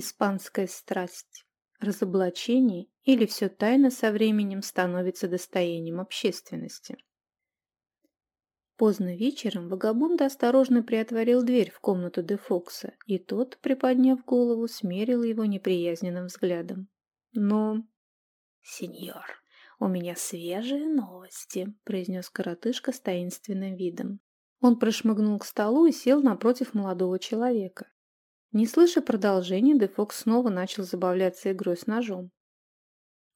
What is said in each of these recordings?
Испанская страсть. Разоблачение или все тайно со временем становится достоянием общественности. Поздно вечером Вагабунд осторожно приотворил дверь в комнату де Фокса, и тот, приподняв голову, смерил его неприязненным взглядом. Но... «Сеньор, у меня свежие новости», — произнес коротышка с таинственным видом. Он прошмыгнул к столу и сел напротив молодого человека. Не слыша продолжения, де Фокс снова начал забавляться игрой с ножом.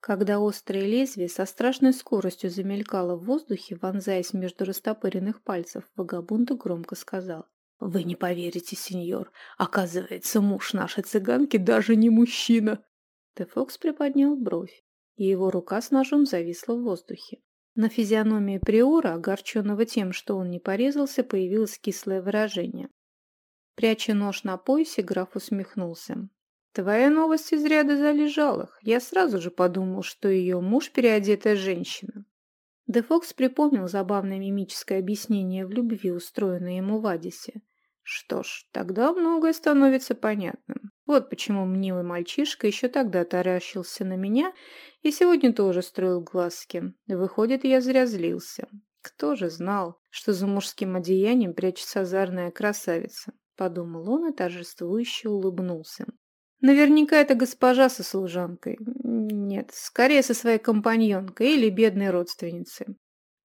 Когда острое лезвие со страшной скоростью замелькало в воздухе, вонзаясь между растопыренных пальцев, вагабунда громко сказал. «Вы не поверите, сеньор. Оказывается, муж нашей цыганки даже не мужчина!» Тефокс приподнял бровь, и его рука с ножом зависла в воздухе. На физиономии Приора, огорченного тем, что он не порезался, появилось кислое выражение. Пряча нож на поясе, граф усмехнулся. Твоя новость из ряда залежалых. Я сразу же подумал, что ее муж переодетая женщина. Де Фокс припомнил забавное мимическое объяснение в любви, устроенное ему в Адисе. Что ж, тогда многое становится понятным. Вот почему мнимый мальчишка еще тогда таращился на меня и сегодня тоже строил глазки. Выходит, я зря злился. Кто же знал, что за мужским одеянием прячется озорная красавица? Подумал он и торжествующе улыбнулся. Наверняка это госпожа со служанкой. Нет, скорее со своей компаньонкой или бедной родственницей.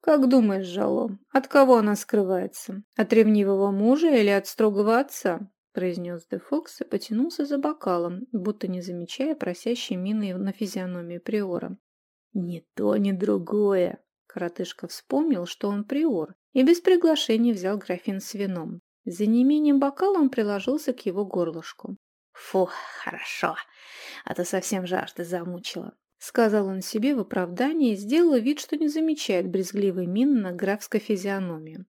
Как думаешь, Жало, от кого она скрывается? От ревнивого мужа или от строгого отца? произнес Де Фокс и потянулся за бокалом, будто не замечая просящей мины на физиономии Приора. «Ни то, ни другое!» Коротышка вспомнил, что он Приор, и без приглашения взял графин с вином. За неимением бокала он приложился к его горлышку. «Фу, хорошо, а то совсем жажда замучила», — сказал он себе в оправдании и сделал вид, что не замечает брезгливый мин на графской физиономии.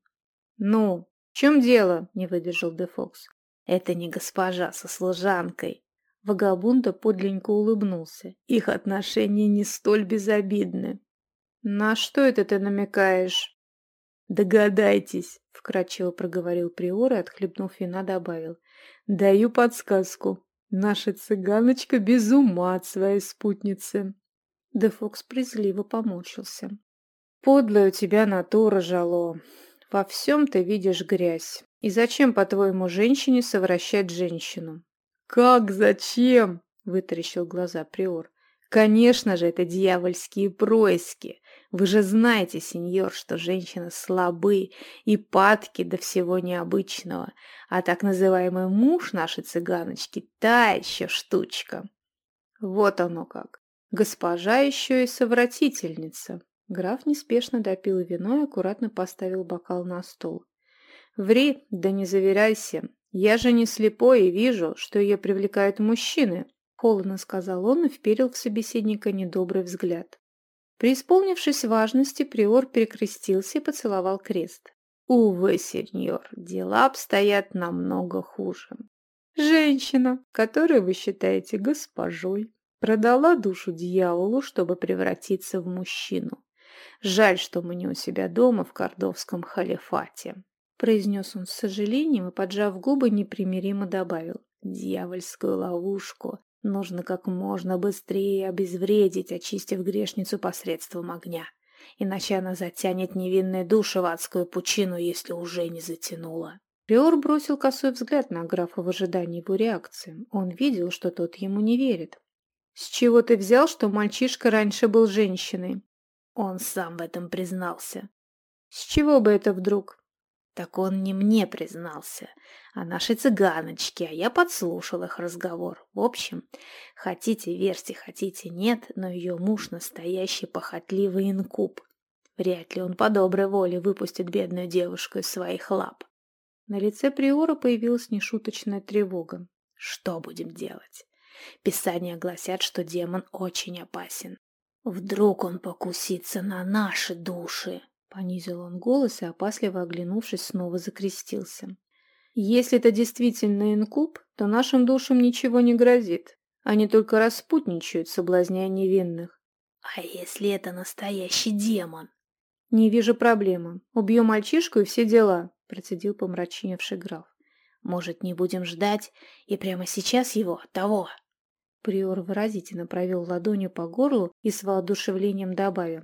«Ну, в чем дело?» — не выдержал Де Фокс. «Это не госпожа со служанкой». Вагабунда подленько улыбнулся. Их отношения не столь безобидны. «На что это ты намекаешь?» «Догадайтесь», — вкратчиво проговорил Приор и, отхлебнув вина, добавил. Даю подсказку. Наша цыганочка без ума от своей спутницы. Дефокс презрительно поморщился. Подлая у тебя натура, Жало. Во всем ты видишь грязь. И зачем, по-твоему, женщине совращать женщину? Как зачем? Вытаращил глаза Приор. Конечно же, это дьявольские происки. Вы же знаете, сеньор, что женщины слабы и падки до всего необычного, а так называемый муж нашей цыганочки – та еще штучка. Вот оно как. Госпожа еще и совратительница. Граф неспешно допил вино и аккуратно поставил бокал на стол. «Ври, да не заверяйся. Я же не слепой и вижу, что ее привлекают мужчины», — холодно сказал он и вперил в собеседника недобрый взгляд. Преисполнившись важности, приор перекрестился и поцеловал крест. «Увы, сеньор, дела обстоят намного хуже. Женщина, которую вы считаете госпожой, продала душу дьяволу, чтобы превратиться в мужчину. Жаль, что мы не у себя дома в кордовском халифате», произнес он с сожалением и, поджав губы, непримиримо добавил. «Дьявольскую ловушку Нужно как можно быстрее обезвредить, очистив грешницу посредством огня. Иначе она затянет невинные души в адскую пучину, если уже не затянула. Приор бросил косой взгляд на графа в ожидании его реакции. Он видел, что тот ему не верит. «С чего ты взял, что мальчишка раньше был женщиной?» Он сам в этом признался. «С чего бы это вдруг?» Так он не мне признался, а нашей цыганочке, а я подслушал их разговор. В общем, хотите верьте, хотите нет, но ее муж настоящий похотливый инкуб. Вряд ли он по доброй воле выпустит бедную девушку из своих лап. На лице Приора появилась нешуточная тревога. Что будем делать? Писания гласят, что демон очень опасен. Вдруг он покусится на наши души. Понизил он голос и, опасливо оглянувшись, снова закрестился. «Если это действительно инкуб, то нашим душам ничего не грозит. Они только распутничают, соблазняя невинных». «А если это настоящий демон?» «Не вижу проблемы. Убью мальчишку и все дела», — процедил помрачневший граф. Может, не будем ждать и прямо сейчас его, того?» Приор выразительно провел ладонью по горлу и с воодушевлением добавил.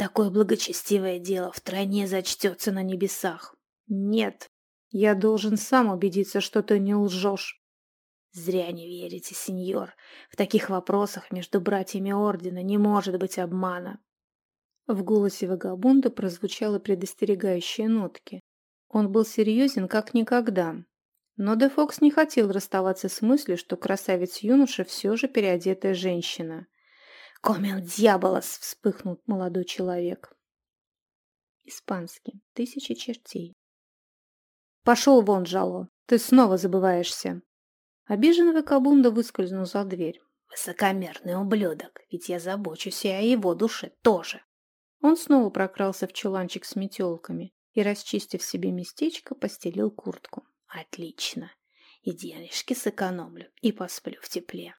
«Такое благочестивое дело в стране зачтется на небесах». «Нет, я должен сам убедиться, что ты не лжешь». «Зря не верите, сеньор. В таких вопросах между братьями Ордена не может быть обмана». В голосе Вагабунда прозвучало предостерегающие нотки. Он был серьезен как никогда, но Де Фокс не хотел расставаться с мыслью, что красавец-юноша все же переодетая женщина. «Комел дьяволос!» — вспыхнул молодой человек. Испанский. Тысячи чертей. «Пошел вон, Жало! Ты снова забываешься!» Обиженный Кабунда выскользнул за дверь. «Высокомерный ублюдок! Ведь я забочусь и о его душе тоже!» Он снова прокрался в чуланчик с метелками и, расчистив себе местечко, постелил куртку. Отлично. И денежки сэкономлю, и посплю в тепле.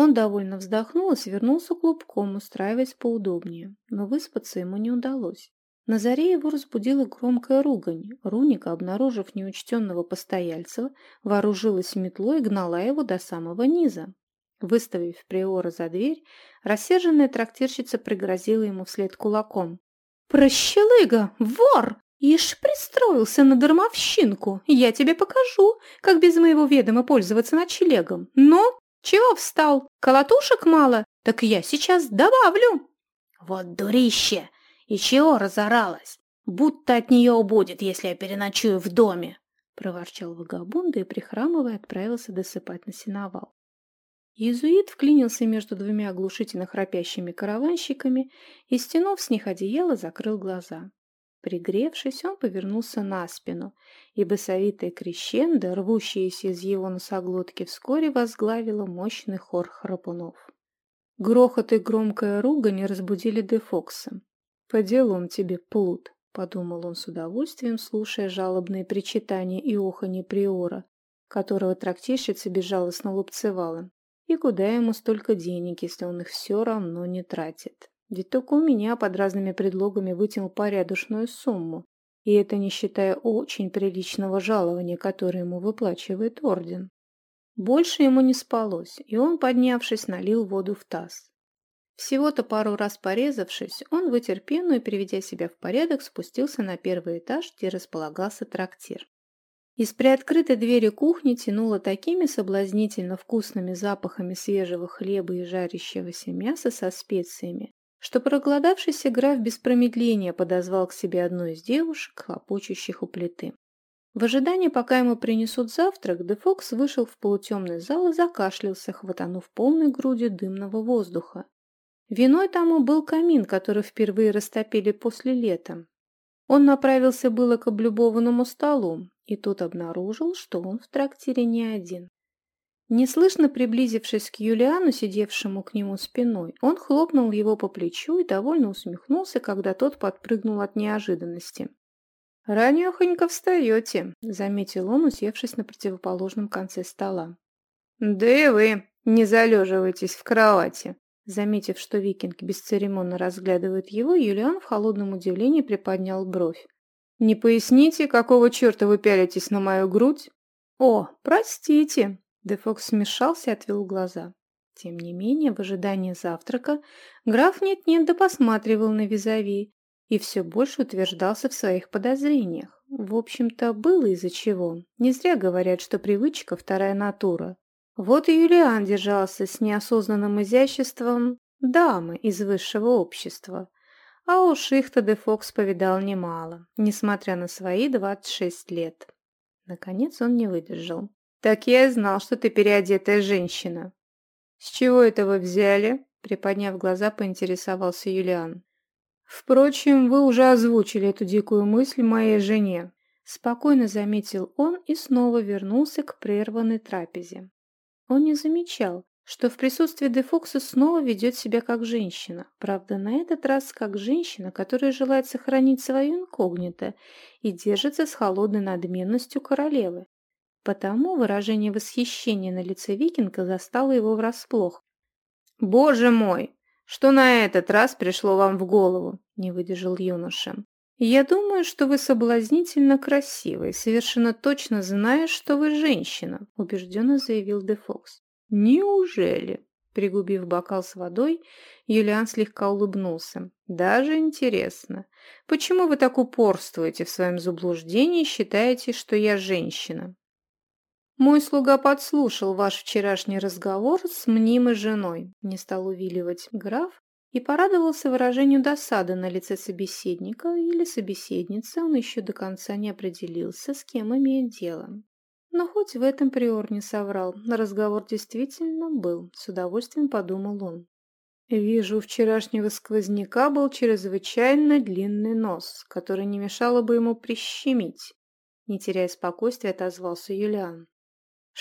Он довольно вздохнул и свернулся клубком, устраиваясь поудобнее, но выспаться ему не удалось. На заре его разбудила громкая ругань. Руника, обнаружив неучтенного постояльца, вооружилась метлой и гнала его до самого низа. Выставив приора за дверь, рассерженная трактирщица пригрозила ему вслед кулаком. «Прощелыга! Вор! «Ишь, пристроился на дармовщинку. Я тебе покажу, как без моего ведома пользоваться ночлегом. Но чего встал? Колотушек мало? Так я сейчас добавлю». «Вот дурище! И чего разоралась? Будто от нее убудет, если я переночую в доме!» проворчал вагабунда и, прихрамывая, отправился досыпать на сеновал. Иезуит вклинился между двумя оглушительно храпящими караванщиками и, стянув с них одеяло, закрыл глаза. Пригревшись, он повернулся на спину, и басовитая крещендо, рвущаяся из его носоглотки, вскоре возглавила мощный хор храпунов. Грохот и громкая ругань разбудили Дефокса. «По делам тебе, плут», — подумал он с удовольствием, слушая жалобные причитания и оханье приора, которого трактирщица безжалостно лупцевала. И куда ему столько денег, если он их все равно не тратит? Ведь только у меня под разными предлогами вытянул порядочную сумму, и это не считая очень приличного жалования, которое ему выплачивает орден. Больше ему не спалось, и он, поднявшись, налил воду в таз. Всего-то пару раз порезавшись, он вытер пену и, приведя себя в порядок, спустился на первый этаж, где располагался трактир. Из приоткрытой двери кухни тянуло такими соблазнительно вкусными запахами свежего хлеба и жарящегося мяса со специями, что проголодавшийся граф без промедления подозвал к себе одну из девушек, хлопочущих у плиты. В ожидании, пока ему принесут завтрак, Дефокс вышел в полутемный зал и закашлялся, хватанув полной грудью дымного воздуха. Виной тому был камин, который впервые растопили после лета. Он направился было к облюбованному столу, и тут обнаружил, что он в трактире не один. Неслышно приблизившись к Юлиану, сидевшему к нему спиной, он хлопнул его по плечу и довольно усмехнулся, когда тот подпрыгнул от неожиданности. «Ранехонько встаете», — заметил он, усевшись на противоположном конце стола. «Да и вы не залеживайтесь в кровати», Заметив, что викинг бесцеремонно разглядывает его, Юлиан в холодном удивлении приподнял бровь. «Не поясните, какого черта вы пялитесь на мою грудь?» «О, простите!» Дефокс смешался и отвел глаза. Тем не менее, в ожидании завтрака граф нет-нет да посматривал на визави и все больше утверждался в своих подозрениях. В общем-то, было из-за чего. Не зря говорят, что привычка – вторая натура. Вот и Юлиан держался с неосознанным изяществом дамы из высшего общества. А уж их-то Дефокс повидал немало, несмотря на свои 26 лет. Наконец он не выдержал. «Так я и знал, что ты переодетая женщина». «С чего это вы взяли?» Приподняв глаза, поинтересовался Юлиан. «Впрочем, вы уже озвучили эту дикую мысль моей жене», спокойно заметил он и снова вернулся к прерванной трапезе. Он не замечал, что в присутствии Дефокса снова ведет себя как женщина, правда, на этот раз как женщина, которая желает сохранить свое инкогнито и держится с холодной надменностью королевы, Потому выражение восхищения на лице викинга застало его врасплох. «Боже мой! Что на этот раз пришло вам в голову?» – не выдержал юноша. «Я думаю, что вы соблазнительно красивы, совершенно точно зная, что вы женщина», — убежденно заявил Де Фокс. «Неужели?» Пригубив бокал с водой, Юлиан слегка улыбнулся. «Даже интересно, почему вы так упорствуете в своем заблуждении и считаете, что я женщина?» «Мой слуга подслушал ваш вчерашний разговор с мнимой женой», — не стал увиливать граф и порадовался выражению досады на лице собеседника или собеседницы, он еще до конца не определился, с кем имеет дело. Но хоть в этом приор не соврал, разговор действительно был, с удовольствием подумал он. Вижу, у вчерашнего сквозняка был чрезвычайно длинный нос, который не мешало бы ему прищемить. Не теряя спокойствия, отозвался Юлиан.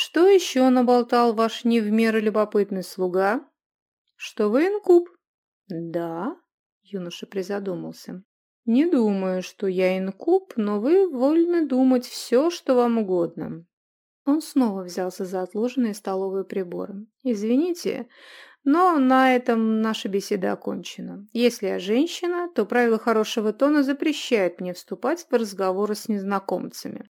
«Что еще наболтал ваш не в меру любопытный слуга?» «Что вы инкуб?» «Да?» — юноша призадумался. «Не думаю, что я инкуб, но вы вольны думать все, что вам угодно. Он снова взялся за отложенные столовые приборы. «Извините, но на этом наша беседа окончена. Если я женщина, то правила хорошего тона запрещают мне вступать в разговоры с незнакомцами».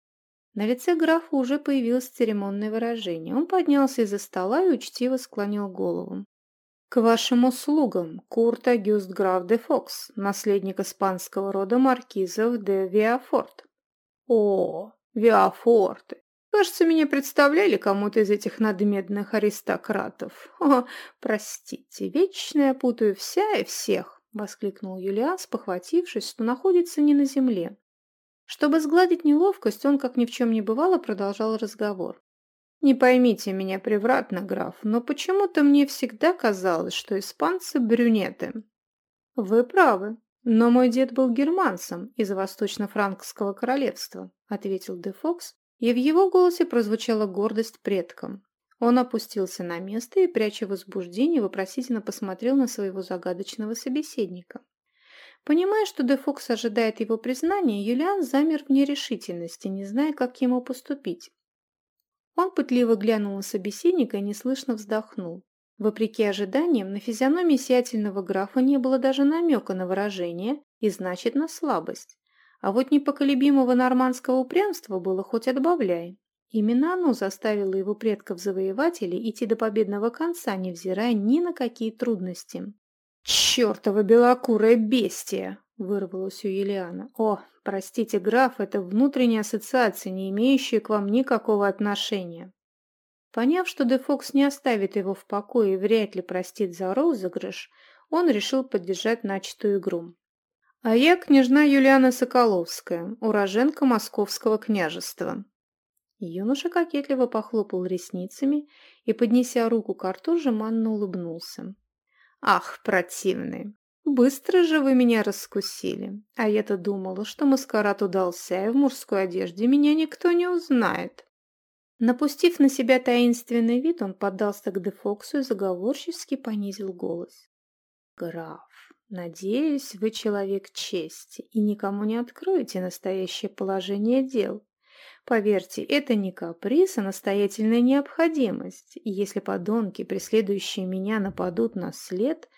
На лице графа уже появилось церемонное выражение. Он поднялся из-за стола и учтиво склонил голову. «К вашим услугам, Курт Агюст граф де Фокс, наследник испанского рода маркизов де Виафорт». «О, Виафорты! Кажется, меня представляли кому-то из этих надмедных аристократов. О, простите, вечно я путаю вся и всех, воскликнул Юлиан, спохватившись, что находится не на земле. Чтобы сгладить неловкость, он, как ни в чем не бывало, продолжал разговор. «Не поймите меня превратно, граф, но почему-то мне всегда казалось, что испанцы – брюнеты». «Вы правы, но мой дед был германцем из Восточно-Франкского королевства», – ответил Де Фокс, и в его голосе прозвучала гордость предкам. Он опустился на место и, пряча возбуждение, вопросительно посмотрел на своего загадочного собеседника. Понимая, что Дефокс ожидает его признания, Юлиан замер в нерешительности, не зная, как ему поступить. Он пытливо глянул на собеседника и неслышно вздохнул. Вопреки ожиданиям, на физиономии сиятельного графа не было даже намека на выражение и, значит, на слабость. А вот непоколебимого нормандского упрямства было хоть отбавляй. Именно оно заставило его предков-завоевателей идти до победного конца, невзирая ни на какие трудности. «Чёртова белокурая бестия!» – вырвалось у Елиана. «О, простите, граф, это внутренняя ассоциация, не имеющая к вам никакого отношения». Поняв, что Де Фокс не оставит его в покое и вряд ли простит за розыгрыш, он решил поддержать начатую игру. А я княжна Юлиана Соколовская, уроженка Московского княжества. Юноша кокетливо похлопал ресницами и, поднеся руку к рту, жеманно улыбнулся. «Ах, противный! Быстро же вы меня раскусили. А я-то думала, что маскарад удался, и в мужской одежде меня никто не узнает». Напустив на себя таинственный вид, он поддался к Дефоксу и заговорчески понизил голос. «Граф, Надеюсь, вы человек чести и никому не откроете настоящее положение дел. Поверьте, это не каприз, а настоятельная необходимость. И если подонки, преследующие меня, нападут на след,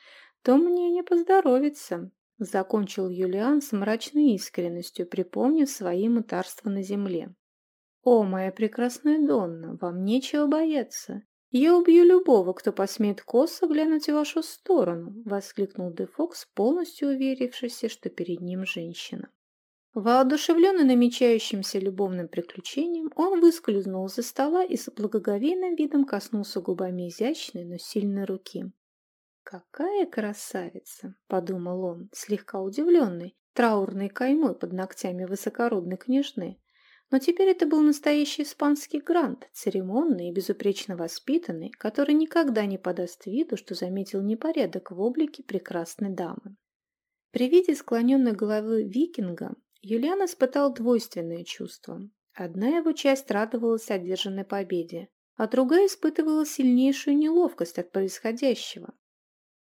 то мне не поздоровится. Закончил Юлиан с мрачной искренностью, припомнив свои мытарства на земле. «О, моя прекрасная Донна, вам нечего бояться. «Я убью любого, кто посмеет косо глянуть в вашу сторону», — воскликнул Дефокс, полностью уверившийся, что перед ним женщина. Воодушевленный намечающимся любовным приключением, он выскользнул за стола и с благоговейным видом коснулся губами изящной, но сильной руки. «Какая красавица!» — подумал он, слегка удивленный, траурной каймой под ногтями высокородной княжны. Но теперь это был настоящий испанский грант, церемонный и безупречно воспитанный, который никогда не подаст виду, что заметил непорядок в облике прекрасной дамы. При виде склоненной головы викинга Юлиан испытал двойственные чувства. Одна его часть радовалась одержанной победе, а другая испытывала сильнейшую неловкость от происходящего.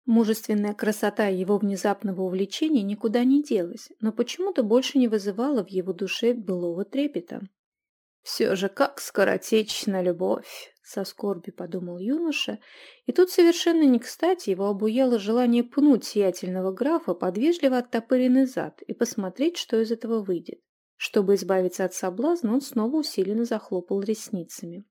Мужественная красота его внезапного увлечения никуда не делась, но почему-то больше не вызывала в его душе былого трепета. Все же как скоротечна любовь, со скорби подумал юноша, и тут совершенно не кстати его обуяло желание пнуть сиятельного графа под вежливо оттопыренный зад и посмотреть, что из этого выйдет. Чтобы избавиться от соблазна, он снова усиленно захлопал ресницами.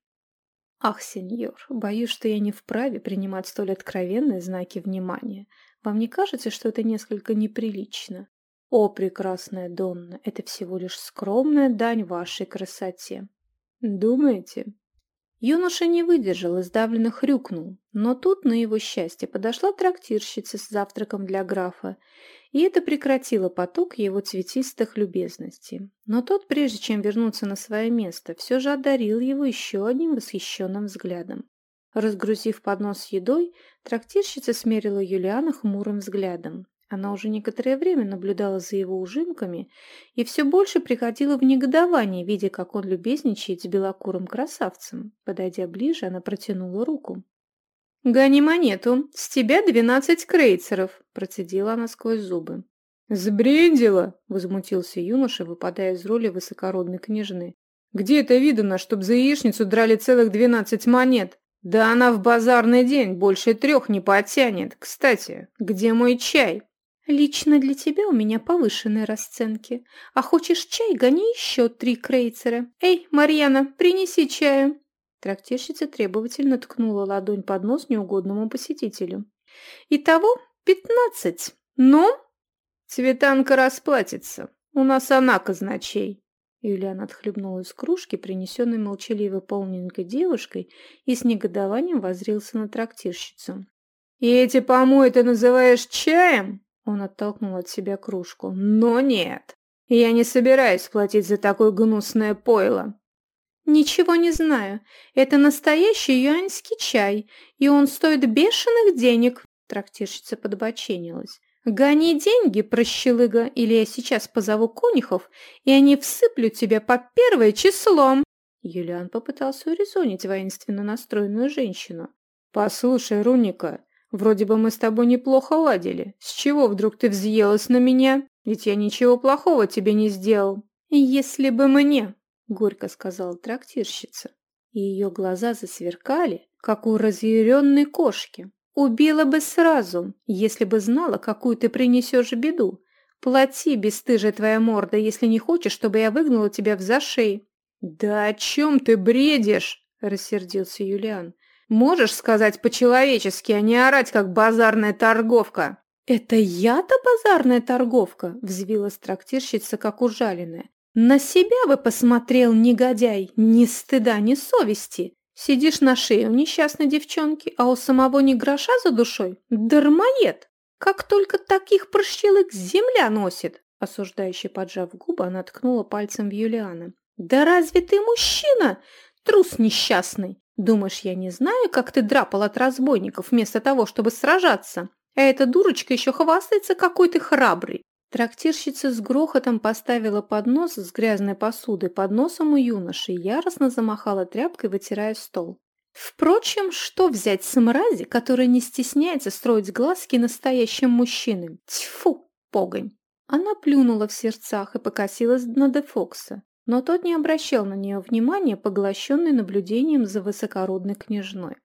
«Ах, сеньор, боюсь, что я не вправе принимать столь откровенные знаки внимания. Вам не кажется, что это несколько неприлично? О, прекрасная Донна, это всего лишь скромная дань вашей красоте. Думаете? Юноша не выдержал и сдавленно хрюкнул, но тут, на его счастье, подошла трактирщица с завтраком для графа, и это прекратило поток его цветистых любезностей. Но тот, прежде чем вернуться на свое место, все же одарил его еще одним восхищенным взглядом. Разгрузив поднос с едой, трактирщица смерила Юлиана хмурым взглядом. Она уже некоторое время наблюдала за его ужимками и все больше приходила в негодование, видя, как он любезничает с белокурым красавцем. Подойдя ближе, она протянула руку. «Гони монету! С тебя двенадцать крейцеров!» – процедила она сквозь зубы. «Сбрендила!» – возмутился юноша, выпадая из роли высокородной княжны. «Где это видано, чтоб за яичницу драли целых двенадцать монет? Да она в базарный день больше трех не потянет. Кстати, где мой чай?» Лично для тебя у меня повышенные расценки. А хочешь чай, гони еще три крейцера. Эй, Марьяна, принеси чаю. Трактирщица требовательно ткнула ладонь под нос неугодному посетителю. Итого пятнадцать. Ну? Цветанка расплатится. У нас она казначей. Юлиан отхлебнул из кружки, принесенной молчаливой полненькой девушкой, и с негодованием возрился на трактирщицу. «И эти помои ты называешь чаем?» Он оттолкнул от себя кружку. «Но нет, я не собираюсь платить за такое гнусное пойло». «Ничего не знаю. Это настоящий юаньский чай, и он стоит бешеных денег», – трактирщица подбоченилась. «Гони деньги, прощелыга, или я сейчас позову конюхов, и они всыплют тебя по первое число». Юлиан попытался урезонить воинственно настроенную женщину. «Послушай, Руника, Вроде бы мы с тобой неплохо ладили. С чего вдруг ты взъелась на меня? Ведь я ничего плохого тебе не сделал. Если бы мне, горько сказала трактирщица. И ее глаза засверкали, как у разъяренной кошки. Убила бы сразу, если бы знала, какую ты принесешь беду. Плати, бесстыжая твоя морда, если не хочешь, чтобы я выгнала тебя в зашей. Да о чем ты бредишь? рассердился Юлиан. Можешь сказать по-человечески, а не орать, как базарная торговка?» «Это я-то базарная торговка?» – взвилась трактирщица, как ужаленная. «На себя бы посмотрел, негодяй, ни стыда, ни совести. Сидишь на шее у несчастной девчонки, а у самого ни гроша за душой? Дармоед! Как только таких прощелык земля носит!» Осуждающе поджав губы, она ткнула пальцем в Юлиана. «Да разве ты мужчина? Трус несчастный! Думаешь, я не знаю, как ты драпал от разбойников вместо того, чтобы сражаться? А эта дурочка еще хвастается, какой ты храбрый. Трактирщица с грохотом поставила поднос с грязной посудой под носом у юноши и яростно замахала тряпкой, вытирая стол. Впрочем, что взять с мрази, которая не стесняется строить глазки настоящим мужчинам? Тьфу, погонь! Она плюнула в сердцах и покосилась на Дефокса но тот не обращал на нее внимания, поглощенный наблюдением за высокородной княжной.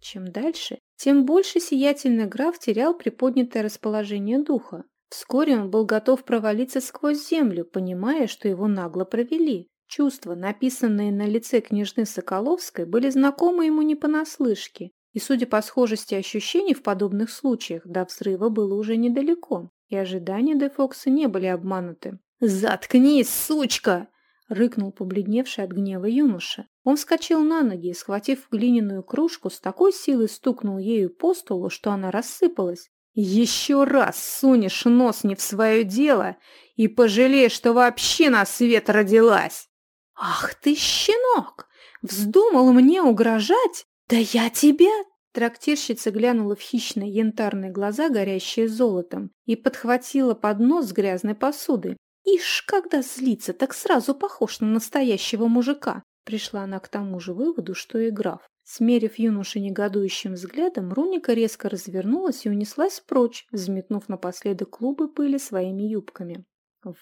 Чем дальше, тем больше сиятельный граф терял приподнятое расположение духа. Вскоре он был готов провалиться сквозь землю, понимая, что его нагло провели. Чувства, написанные на лице княжны Соколовской, были знакомы ему не понаслышке, и, судя по схожести ощущений в подобных случаях, до взрыва было уже недалеко, и ожидания Де не были обмануты. «Заткнись, сучка!» — рыкнул побледневший от гнева юноша. Он вскочил на ноги и, схватив глиняную кружку, с такой силой стукнул ею по столу, что она рассыпалась. «Еще раз сунешь нос не в свое дело и пожалеешь, что вообще на свет родилась!» «Ах ты, щенок! Вздумал мне угрожать? Да я тебя...» Трактирщица глянула в хищные янтарные глаза, горящие золотом, и подхватила поднос с грязной посудой. Ишь, когда злится, так сразу похож на настоящего мужика. Пришла она к тому же выводу, что и граф. Смерив юношу негодующим взглядом, Руника резко развернулась и унеслась прочь, взметнув напоследок клубы пыли своими юбками.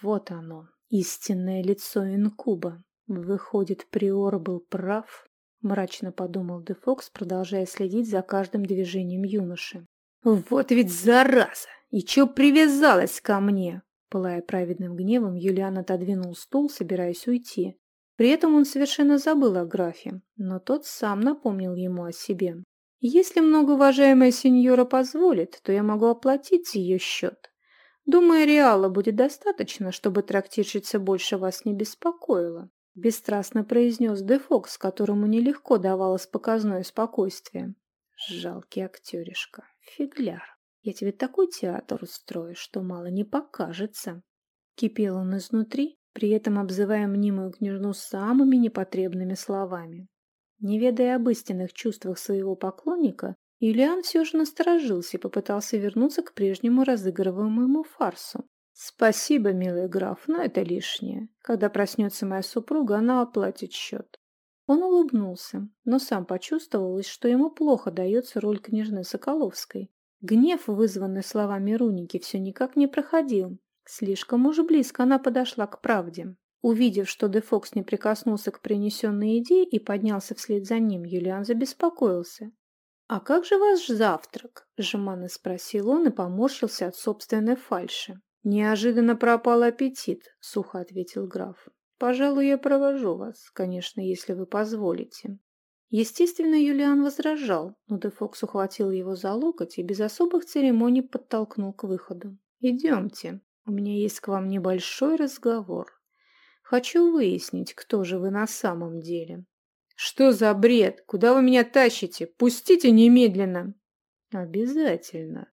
Вот оно, истинное лицо инкуба. Выходит, Приор был прав, мрачно подумал Дефокс, продолжая следить за каждым движением юноши. Вот ведь зараза! И чё привязалась ко мне? Пылая праведным гневом, Юлиан отодвинул стул, собираясь уйти. При этом он совершенно забыл о графе, но тот сам напомнил ему о себе. «Если многоуважаемая сеньора позволит, то я могу оплатить ее счет. Думаю, реала будет достаточно, чтобы трактирщица больше вас не беспокоила», бесстрастно произнес Дефокс, которому нелегко давалось показное спокойствие. «Жалкий актеришка, фигляр». Я тебе такой театр устрою, что мало не покажется. Кипел он изнутри, при этом обзывая мнимую княжну самыми непотребными словами. Не ведая об истинных чувствах своего поклонника, Юлиан все же насторожился и попытался вернуться к прежнему разыгрываемому фарсу. «Спасибо, милый граф, но это лишнее. Когда проснется моя супруга, она оплатит счет». Он улыбнулся, но сам почувствовалось, что ему плохо дается роль княжны Соколовской. Гнев, вызванный словами Руники, все никак не проходил. Слишком уж близко она подошла к правде. Увидев, что Дефокс не прикоснулся к принесенной идее и поднялся вслед за ним, Юлиан забеспокоился. «А как же ваш завтрак?» – жеманно спросил он и поморщился от собственной фальши. «Неожиданно пропал аппетит», – сухо ответил граф. «Пожалуй, я провожу вас, конечно, если вы позволите». Естественно, Юлиан возражал, но Дефокс ухватил его за локоть и без особых церемоний подтолкнул к выходу. «Идемте, у меня есть к вам небольшой разговор. Хочу выяснить, кто же вы на самом деле». «Что за бред? Куда вы меня тащите? Пустите немедленно!» «Обязательно!»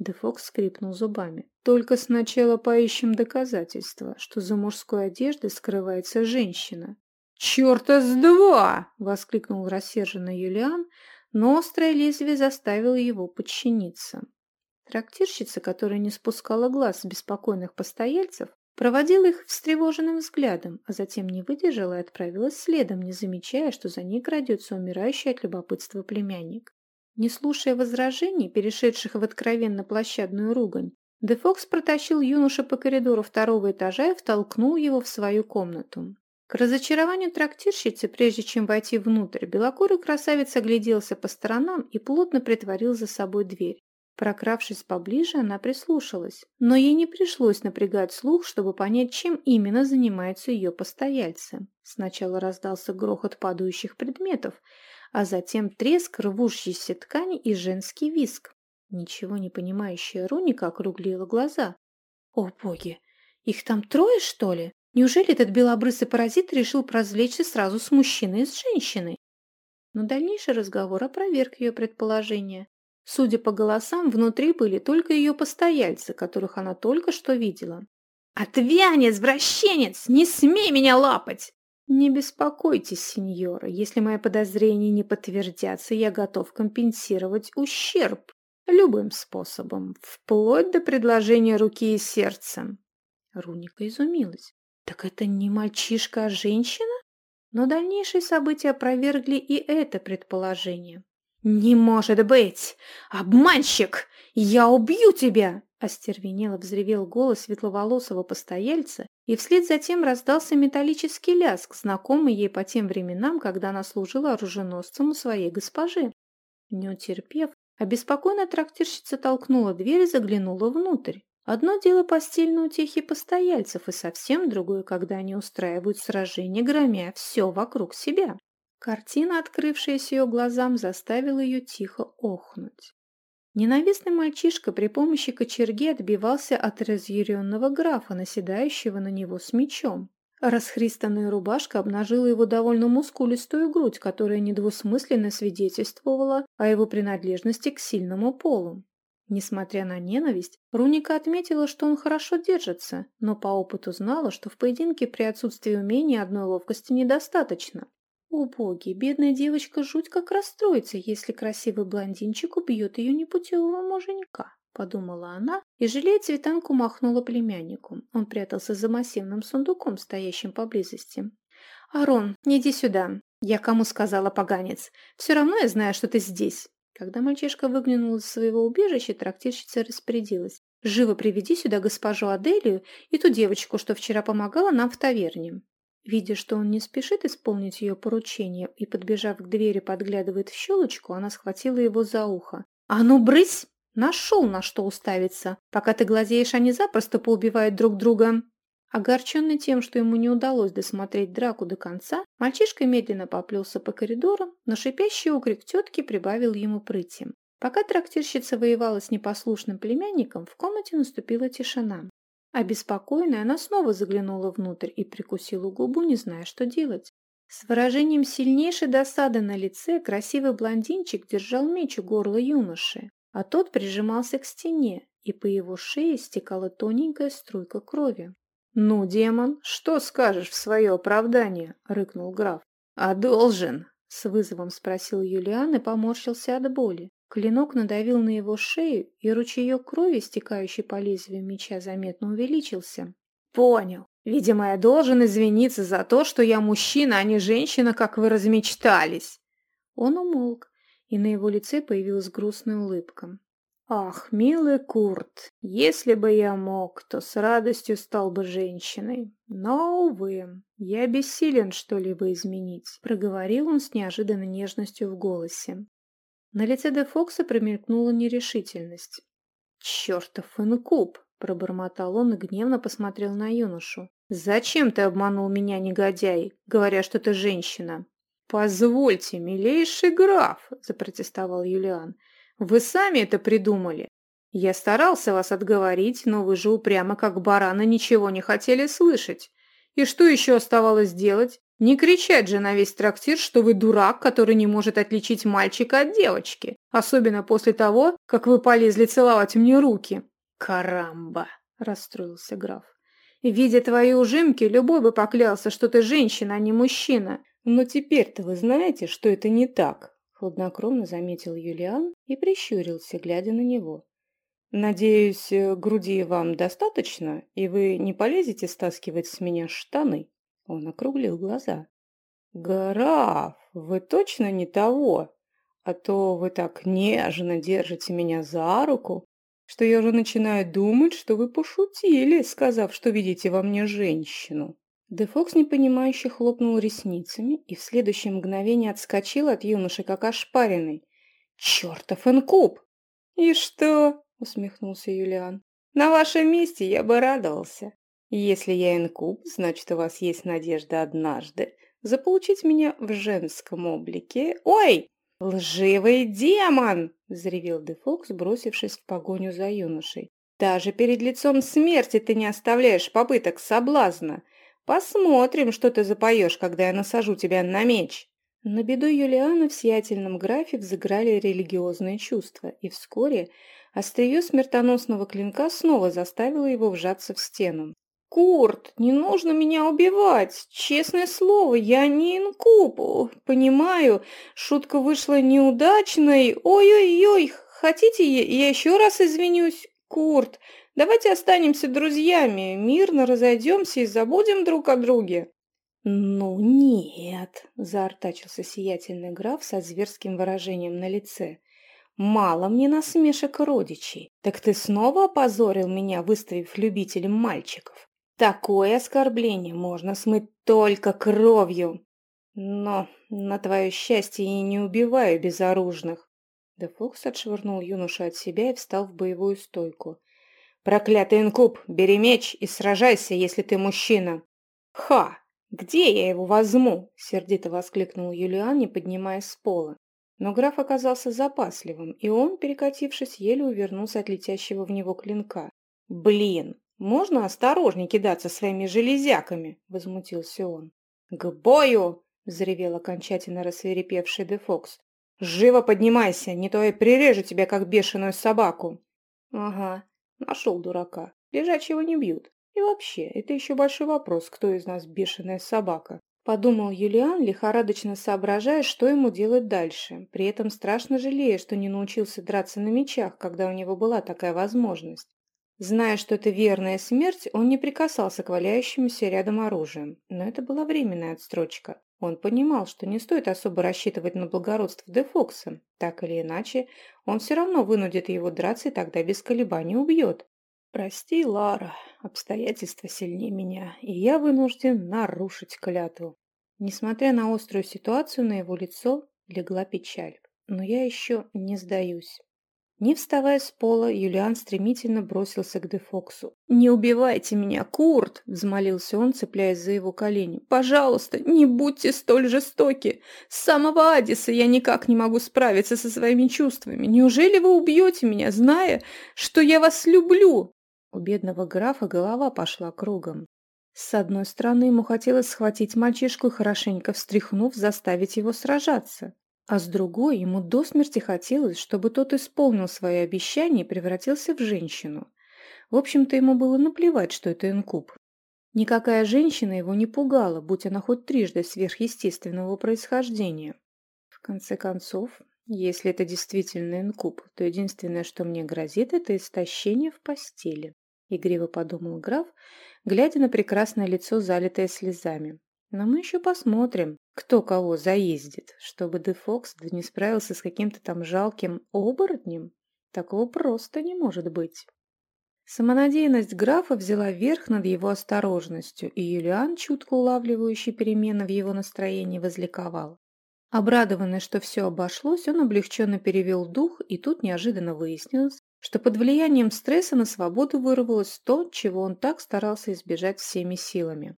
Дефокс скрипнул зубами. «Только сначала поищем доказательства, что за мужской одеждой скрывается женщина. «Черта с два!» — воскликнул рассерженный Юлиан, но острое лезвие заставило его подчиниться. Трактирщица, которая не спускала глаз с беспокойных постояльцев, проводила их встревоженным взглядом, а затем не выдержала и отправилась следом, не замечая, что за ней крадется умирающий от любопытства племянник. Не слушая возражений, перешедших в откровенно площадную ругань, Дефокс протащил юношу по коридору второго этажа и втолкнул его в свою комнату. К разочарованию трактирщицы, прежде чем войти внутрь, белокурый красавец огляделся по сторонам и плотно притворил за собой дверь. Прокравшись поближе, она прислушалась, но ей не пришлось напрягать слух, чтобы понять, чем именно занимаются ее постояльцы. Сначала раздался грохот падающих предметов, а затем треск рвущейся ткани и женский виск. Ничего не понимающая Руника округлила глаза. «О боги! Их там трое, что ли?» Неужели этот белобрысый паразит решил прозлечься сразу с мужчиной и с женщиной? Но дальнейший разговор опроверг ее предположение. Судя по голосам, внутри были только ее постояльцы, которых она только что видела. «Отвянь, извращенец! Не смей меня лапать!» «Не беспокойтесь, сеньора, если мои подозрения не подтвердятся, я готов компенсировать ущерб любым способом, вплоть до предложения руки и сердца». Руника изумилась. Так это не мальчишка, а женщина? Но дальнейшие события опровергли и это предположение. «Не может быть! Обманщик! Я убью тебя!» Остервенело взревел голос светловолосого постояльца, и вслед за тем раздался металлический ляск, знакомый ей по тем временам, когда она служила оруженосцем у своей госпожи. Не утерпев, обеспокоенная трактирщица толкнула дверь и заглянула внутрь. Одно дело постельные утехи постояльцев, и совсем другое, когда они устраивают сражение, громя все вокруг себя. Картина, открывшаяся ее глазам, заставила ее тихо охнуть. Ненавистный мальчишка при помощи кочерги отбивался от разъяренного графа, наседающего на него с мечом. Расхристанная рубашка обнажила его довольно мускулистую грудь, которая недвусмысленно свидетельствовала о его принадлежности к сильному полу. Несмотря на ненависть, Руника отметила, что он хорошо держится, но по опыту знала, что в поединке при отсутствии умения одной ловкости недостаточно. О боги, бедная девочка жуть как расстроится, если красивый блондинчик убьет ее непутевого муженька, подумала она и, жалея цветанку, махнула племяннику. Он прятался за массивным сундуком, стоящим поблизости. «Арон, иди сюда!» «Я кому сказала, поганец? Все равно я знаю, что ты здесь!» Когда мальчишка выглянул из своего убежища, трактирщица распорядилась. «Живо приведи сюда госпожу Аделию и ту девочку, что вчера помогала нам в таверне». Видя, что он не спешит исполнить ее поручение и, подбежав к двери, подглядывает в щелочку, она схватила его за ухо. «А ну, брысь! Нашел на что уставиться! Пока ты глазеешь, они запросто поубивают друг друга!» Огорченный тем, что ему не удалось досмотреть драку до конца, мальчишка медленно поплелся по коридору, но шипящий окрик тетки прибавил ему прыти. Пока трактирщица воевала с непослушным племянником, в комнате наступила тишина. Обеспокоенная, она снова заглянула внутрь и прикусила губу, не зная, что делать. С выражением сильнейшей досады на лице красивый блондинчик держал меч у горла юноши, а тот прижимался к стене, и по его шее стекала тоненькая струйка крови. «Ну, демон, что скажешь в свое оправдание?» — рыкнул граф. «А должен?» — с вызовом спросил Юлиан и поморщился от боли. Клинок надавил на его шею, и ручеек крови, стекающий по лезвию меча, заметно увеличился. «Понял. Видимо, я должен извиниться за то, что я мужчина, а не женщина, как вы размечтались». Он умолк, и на его лице появилась грустная улыбка. «Ах, милый Курт, если бы я мог, то с радостью стал бы женщиной. Но, увы, я бессилен что-либо изменить», — проговорил он с неожиданной нежностью в голосе. На лице Де Фокса промелькнула нерешительность. «Чертов инкуб!» – пробормотал он и гневно посмотрел на юношу. «Зачем ты обманул меня, негодяй, говоря, что ты женщина?» «Позвольте, милейший граф!» – запротестовал Юлиан. «Вы сами это придумали. Я старался вас отговорить, но вы же упрямо, как барана, ничего не хотели слышать. И что еще оставалось делать? Не кричать же на весь трактир, что вы дурак, который не может отличить мальчика от девочки, особенно после того, как вы полезли целовать мне руки. Карамба, расстроился граф. Видя твои ужимки, любой бы поклялся, что ты женщина, а не мужчина. Но теперь-то вы знаете, что это не так, хладнокровно заметил Юлиан и прищурился, глядя на него. Надеюсь, груди вам достаточно, и вы не полезете стаскивать с меня штаны. Он округлил глаза. «Граф, вы точно не того? А то вы так нежно держите меня за руку, что я уже начинаю думать, что вы пошутили, сказав, что видите во мне женщину». Дефокс непонимающе хлопнул ресницами и в следующее мгновение отскочил от юноши, как ошпаренный. «Чертов инкуб!» «И что?» — усмехнулся Юлиан. «На вашем месте я бы радовался. Если я инкуб, значит, у вас есть надежда однажды заполучить меня в женском облике. Ой, лживый демон! взревел Дефокс, бросившись в погоню за юношей. Даже перед лицом смерти ты не оставляешь попыток соблазна. Посмотрим, что ты запоешь, когда я насажу тебя на меч. На беду Юлиана в сиятельном графе взыграли религиозные чувства, и вскоре острие смертоносного клинка снова заставило его вжаться в стену. «Курт, не нужно меня убивать. Честное слово, я не инкуб. Понимаю, шутка вышла неудачной. Ой-ой-ой, хотите, я еще раз извинюсь? Курт, давайте останемся друзьями, мирно разойдемся и забудем друг о друге». «Ну нет», – заортачился сиятельный граф со зверским выражением на лице. «Мало мне насмешек родичей. Так ты снова опозорил меня, выставив любителем мальчиков?» Такое оскорбление можно смыть только кровью. Но, на твое счастье, я не убиваю безоружных. Да Фокс отшвырнул юношу от себя и встал в боевую стойку. «Проклятый инкуб, бери меч и сражайся, если ты мужчина!» «Ха! Где я его возьму?» — сердито воскликнул Юлиан, не поднимаясь с пола. Но граф оказался запасливым, и он, перекатившись, еле увернулся от летящего в него клинка. «Блин! «Можно осторожней кидаться своими железяками?» – возмутился он. «К бою!» – взревел окончательно рассверепевший Дефокс. «Живо поднимайся, не то я прирежу тебя, как бешеную собаку!» «Ага, нашел дурака. Лежачего не бьют. И вообще, это еще большой вопрос, кто из нас бешеная собака?» Подумал Юлиан, лихорадочно соображая, что ему делать дальше, при этом страшно жалея, что не научился драться на мечах, когда у него была такая возможность. Зная, что это верная смерть, он не прикасался к валяющемуся рядом оружием. Но это была временная отстрочка. Он понимал, что не стоит особо рассчитывать на благородство Дефокса. Так или иначе, он все равно вынудит его драться и тогда без колебаний убьет. Прости, Лара, обстоятельства сильнее меня, и я вынужден нарушить клятву. Несмотря на острую ситуацию, на его лицо легла печаль. Но я еще не сдаюсь. Не вставая с пола, Юлиан стремительно бросился к Дефоксу. «Не убивайте меня, Курт!» – взмолился он, цепляясь за его колени. «Пожалуйста, не будьте столь жестоки! С самого Адиса я никак не могу справиться со своими чувствами. Неужели вы убьете меня, зная, что я вас люблю?» У бедного графа голова пошла кругом. С одной стороны, ему хотелось схватить мальчишку и хорошенько встряхнув, заставить его сражаться. А с другой, ему до смерти хотелось, чтобы тот исполнил свои обещания и превратился в женщину. В общем-то, ему было наплевать, что это инкуб. Никакая женщина его не пугала, будь она хоть трижды сверхъестественного происхождения. В конце концов, если это действительно инкуб, то единственное, что мне грозит, это истощение в постели. Игриво подумал граф, глядя на прекрасное лицо, залитое слезами. Но мы еще посмотрим, кто кого заездит, чтобы Дефокс не справился с каким-то там жалким оборотнем. Такого просто не может быть. Самонадеянность графа взяла верх над его осторожностью, и Юлиан, чутко улавливающий перемены в его настроении, возликовал. Обрадованный, что все обошлось, он облегченно перевел дух, и тут неожиданно выяснилось, что под влиянием стресса на свободу вырвалось то, чего он так старался избежать всеми силами.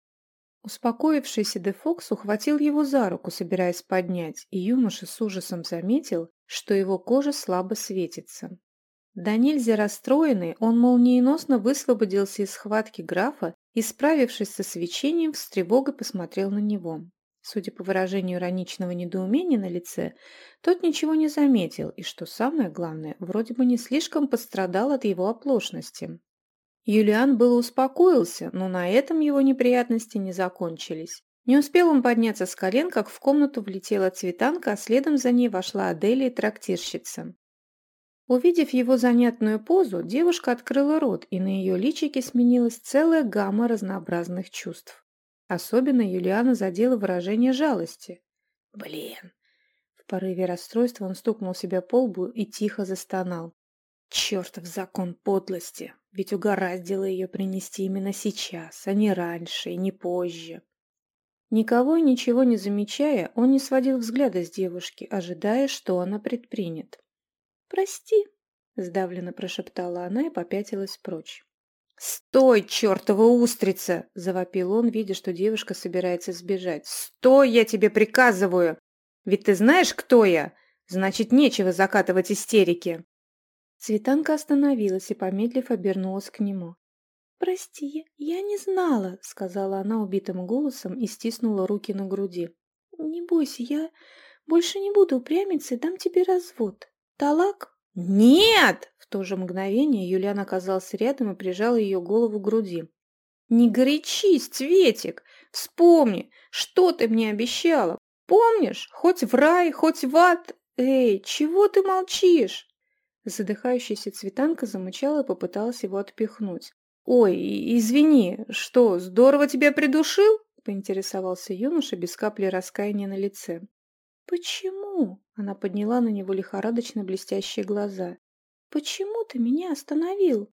Успокоившийся Дефокс ухватил его за руку, собираясь поднять, и юноша с ужасом заметил, что его кожа слабо светится. Да нельзя расстроенный, он молниеносно высвободился из схватки графа и, справившись со свечением, с тревогой посмотрел на него. Судя по выражению ироничного недоумения на лице, тот ничего не заметил и, что самое главное, вроде бы не слишком пострадал от его оплошности. Юлиан было успокоился, но на этом его неприятности не закончились. Не успел он подняться с колен, как в комнату влетела цветанка, а следом за ней вошла Аделия трактирщица. Увидев его занятную позу, девушка открыла рот, и на ее личике сменилась целая гамма разнообразных чувств. Особенно Юлиана задело выражение жалости. «Блин!» В порыве расстройства он стукнул себя по лбу и тихо застонал. «Чертов закон подлости! Ведь угораздило ее принести именно сейчас, а не раньше и не позже. Никого и ничего не замечая, он не сводил взгляда с девушки, ожидая, что она предпринят. «Прости», — сдавленно прошептала она и попятилась прочь. «Стой, чертова устрица!» — завопил он, видя, что девушка собирается сбежать. «Стой, я тебе приказываю! Ведь ты знаешь, кто я? Значит, нечего закатывать истерики!» Цветанка остановилась и, помедлив, обернулась к нему. «Прости, я не знала», — сказала она убитым голосом и стиснула руки на груди. «Не бойся, я больше не буду упрямиться и дам тебе развод. Талак?» «Нет!» — в то же мгновение Юлиан оказался рядом и прижал ее голову к груди. «Не горячись, Цветик! Вспомни, что ты мне обещала! Помнишь? Хоть в рай, хоть в ад! Эй, чего ты молчишь?» Задыхающаяся цветанка замычала и попыталась его отпихнуть. «Ой, извини, что, здорово тебя придушил?» — поинтересовался юноша без капли раскаяния на лице. «Почему?» — она подняла на него лихорадочно блестящие глаза. «Почему ты меня остановил?»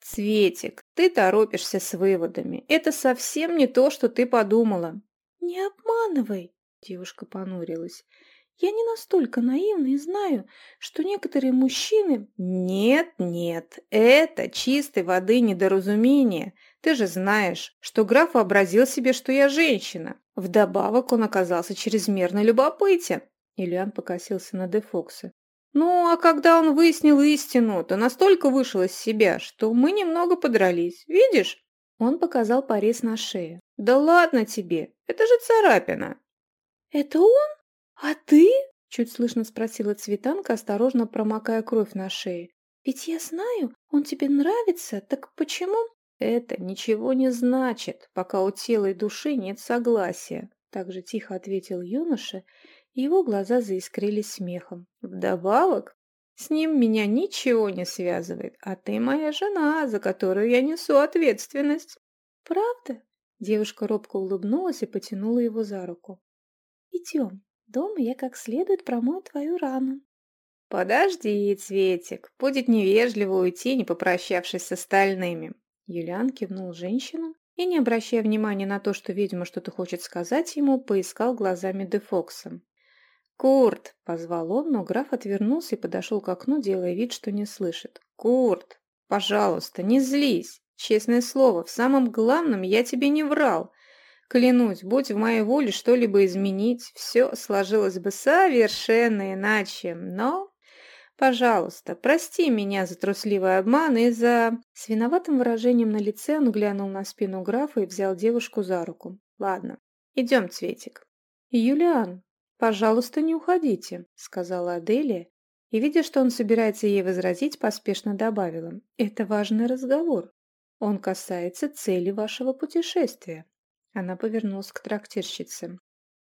«Цветик, ты торопишься с выводами. Это совсем не то, что ты подумала». «Не обманывай!» — девушка понурилась. Я не настолько наивна и знаю, что некоторые мужчины... Нет, нет, это чистой воды недоразумение. Ты же знаешь, что граф вообразил себе, что я женщина. Вдобавок он оказался чрезмерно любопытен. Ильян покосился на Дефокса. Ну, а когда он выяснил истину, то настолько вышел из себя, что мы немного подрались. Видишь? Он показал порез на шее. Да ладно тебе, это же царапина. Это он? «А ты?» – чуть слышно спросила Цветанка, осторожно промокая кровь на шее. «Ведь я знаю, он тебе нравится, так почему?» «Это ничего не значит, пока у тела и души нет согласия», – также тихо ответил юноша, и его глаза заискрились смехом. «Вдобавок, с ним меня ничего не связывает, а ты моя жена, за которую я несу ответственность». «Правда?» Девушка робко улыбнулась и потянула его за руку. «Идем, Дома я как следует промою твою рану. «Подожди, Цветик, будет невежливо уйти, не попрощавшись с остальными». Юлиан кивнул женщинам и, не обращая внимания на то, что ведьма что-то хочет сказать ему, поискал глазами Дефокса. «Курт!» — позвал он, но граф отвернулся и подошел к окну, делая вид, что не слышит. «Курт, пожалуйста, не злись! Честное слово, в самом главном я тебе не врал. Клянусь, будь в моей воле что-либо изменить, все сложилось бы совершенно иначе, но Пожалуйста, прости меня за трусливый обман и за...» С виноватым выражением на лице он глянул на спину графа и взял девушку за руку. «Ладно, идем, Цветик». «Юлиан, пожалуйста, не уходите», — сказала Аделия, и, видя, что он собирается ей возразить, поспешно добавила. «Это важный разговор. Он касается цели вашего путешествия». Она повернулась к трактирщице.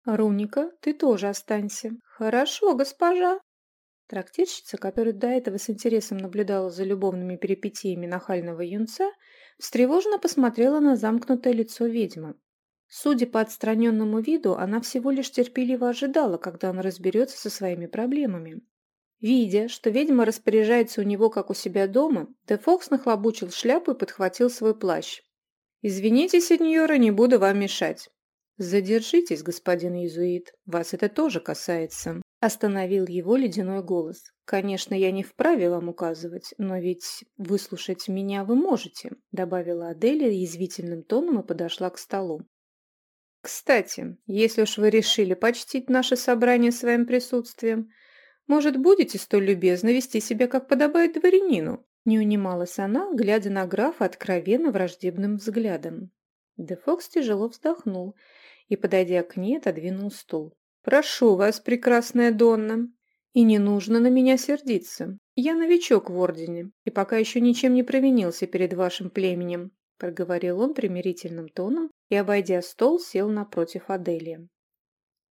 «Руника, ты тоже останься». «Хорошо, госпожа», Трактирщица, которая до этого с интересом наблюдала за любовными перипетиями нахального юнца, встревоженно посмотрела на замкнутое лицо ведьмы. Судя по отстраненному виду, она всего лишь терпеливо ожидала, когда он разберется со своими проблемами. Видя, что ведьма распоряжается у него, как у себя дома, Де Фокс нахлобучил шляпу и подхватил свой плащ. «Извините, сеньора, не буду вам мешать». «Задержитесь, господин иезуит, вас это тоже касается». Остановил его ледяной голос. «Конечно, я не вправе вам указывать, но ведь выслушать меня вы можете», добавила Аделия язвительным тоном и подошла к столу. «Кстати, если уж вы решили почтить наше собрание своим присутствием, может, будете столь любезно вести себя, как подобает дворянину?» Не унималась она, глядя на графа откровенно враждебным взглядом. Де Фокс тяжело вздохнул и, подойдя к ней, отодвинул стул. «Прошу вас, прекрасная Донна, и не нужно на меня сердиться. Я новичок в Ордене и пока еще ничем не провинился перед вашим племенем», проговорил он примирительным тоном и, обойдя стол, сел напротив Аделии.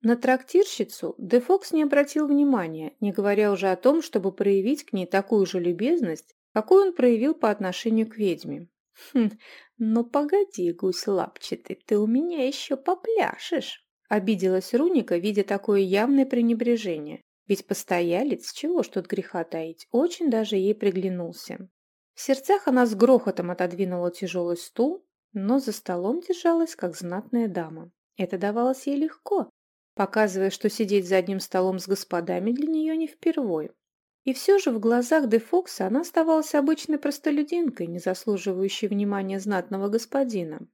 На трактирщицу Де Фокс не обратил внимания, не говоря уже о том, чтобы проявить к ней такую же любезность, какую он проявил по отношению к ведьме. «Хм, но погоди, гусь лапчатый, ты у меня еще попляшешь!» Обиделась Руника, видя такое явное пренебрежение. Ведь постоялец, чего ж тут греха таить, очень даже ей приглянулся. В сердцах она с грохотом отодвинула тяжелый стул, но за столом держалась, как знатная дама. Это давалось ей легко, показывая, что сидеть за одним столом с господами для нее не впервой. И все же в глазах де Фокса она оставалась обычной простолюдинкой, не заслуживающей внимания знатного господина.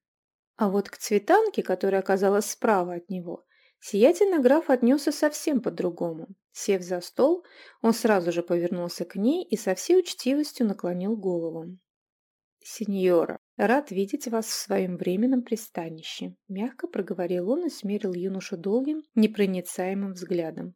А вот к цветанке, которая оказалась справа от него, сиятельный граф отнесся совсем по-другому. Сев за стол, он сразу же повернулся к ней и со всей учтивостью наклонил голову. «Сеньора, рад видеть вас в своем временном пристанище», — мягко проговорил он и смерил юношу долгим, непроницаемым взглядом.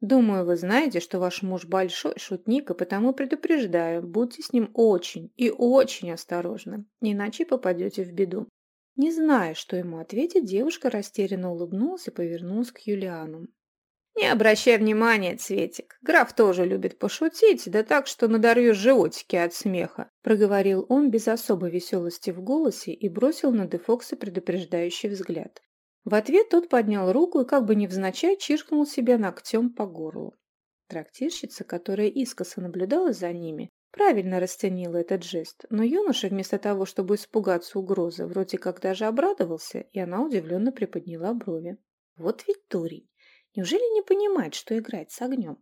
«Думаю, вы знаете, что ваш муж большой шутник, и потому предупреждаю, будьте с ним очень и очень осторожны, иначе попадете в беду». Не зная, что ему ответить, девушка растерянно улыбнулась и повернулась к Юлиану. «Не обращай внимания, Цветик. Граф тоже любит пошутить, да так, что надорвешь животики от смеха», проговорил он без особой веселости в голосе и бросил на Дефокса предупреждающий взгляд. В ответ тот поднял руку и как бы невзначай чиркнул себя ногтем по горлу. Трактирщица, которая искоса наблюдала за ними, Правильно расценила этот жест, но юноша вместо того, чтобы испугаться угрозы, вроде как даже обрадовался, и она удивленно приподняла брови. Вот ведь дурень! Неужели не понимает, что играть с огнем?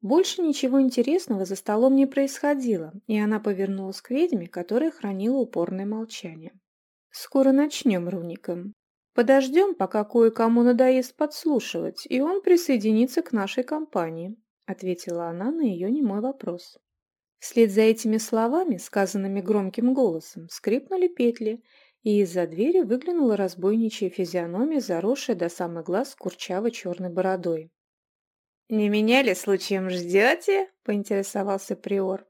Больше ничего интересного за столом не происходило, и она повернулась к ведьме, которая хранила упорное молчание. «Скоро начнем, Руника. Подождем, пока кое-кому надоест подслушивать, и он присоединится к нашей компании», ответила она на ее немой вопрос. Вслед за этими словами, сказанными громким голосом, скрипнули петли, и из-за двери выглянула разбойничья физиономия, заросшая до самых глаз курчавой черной бородой. «Не меня ли случаем ждете?» — поинтересовался приор.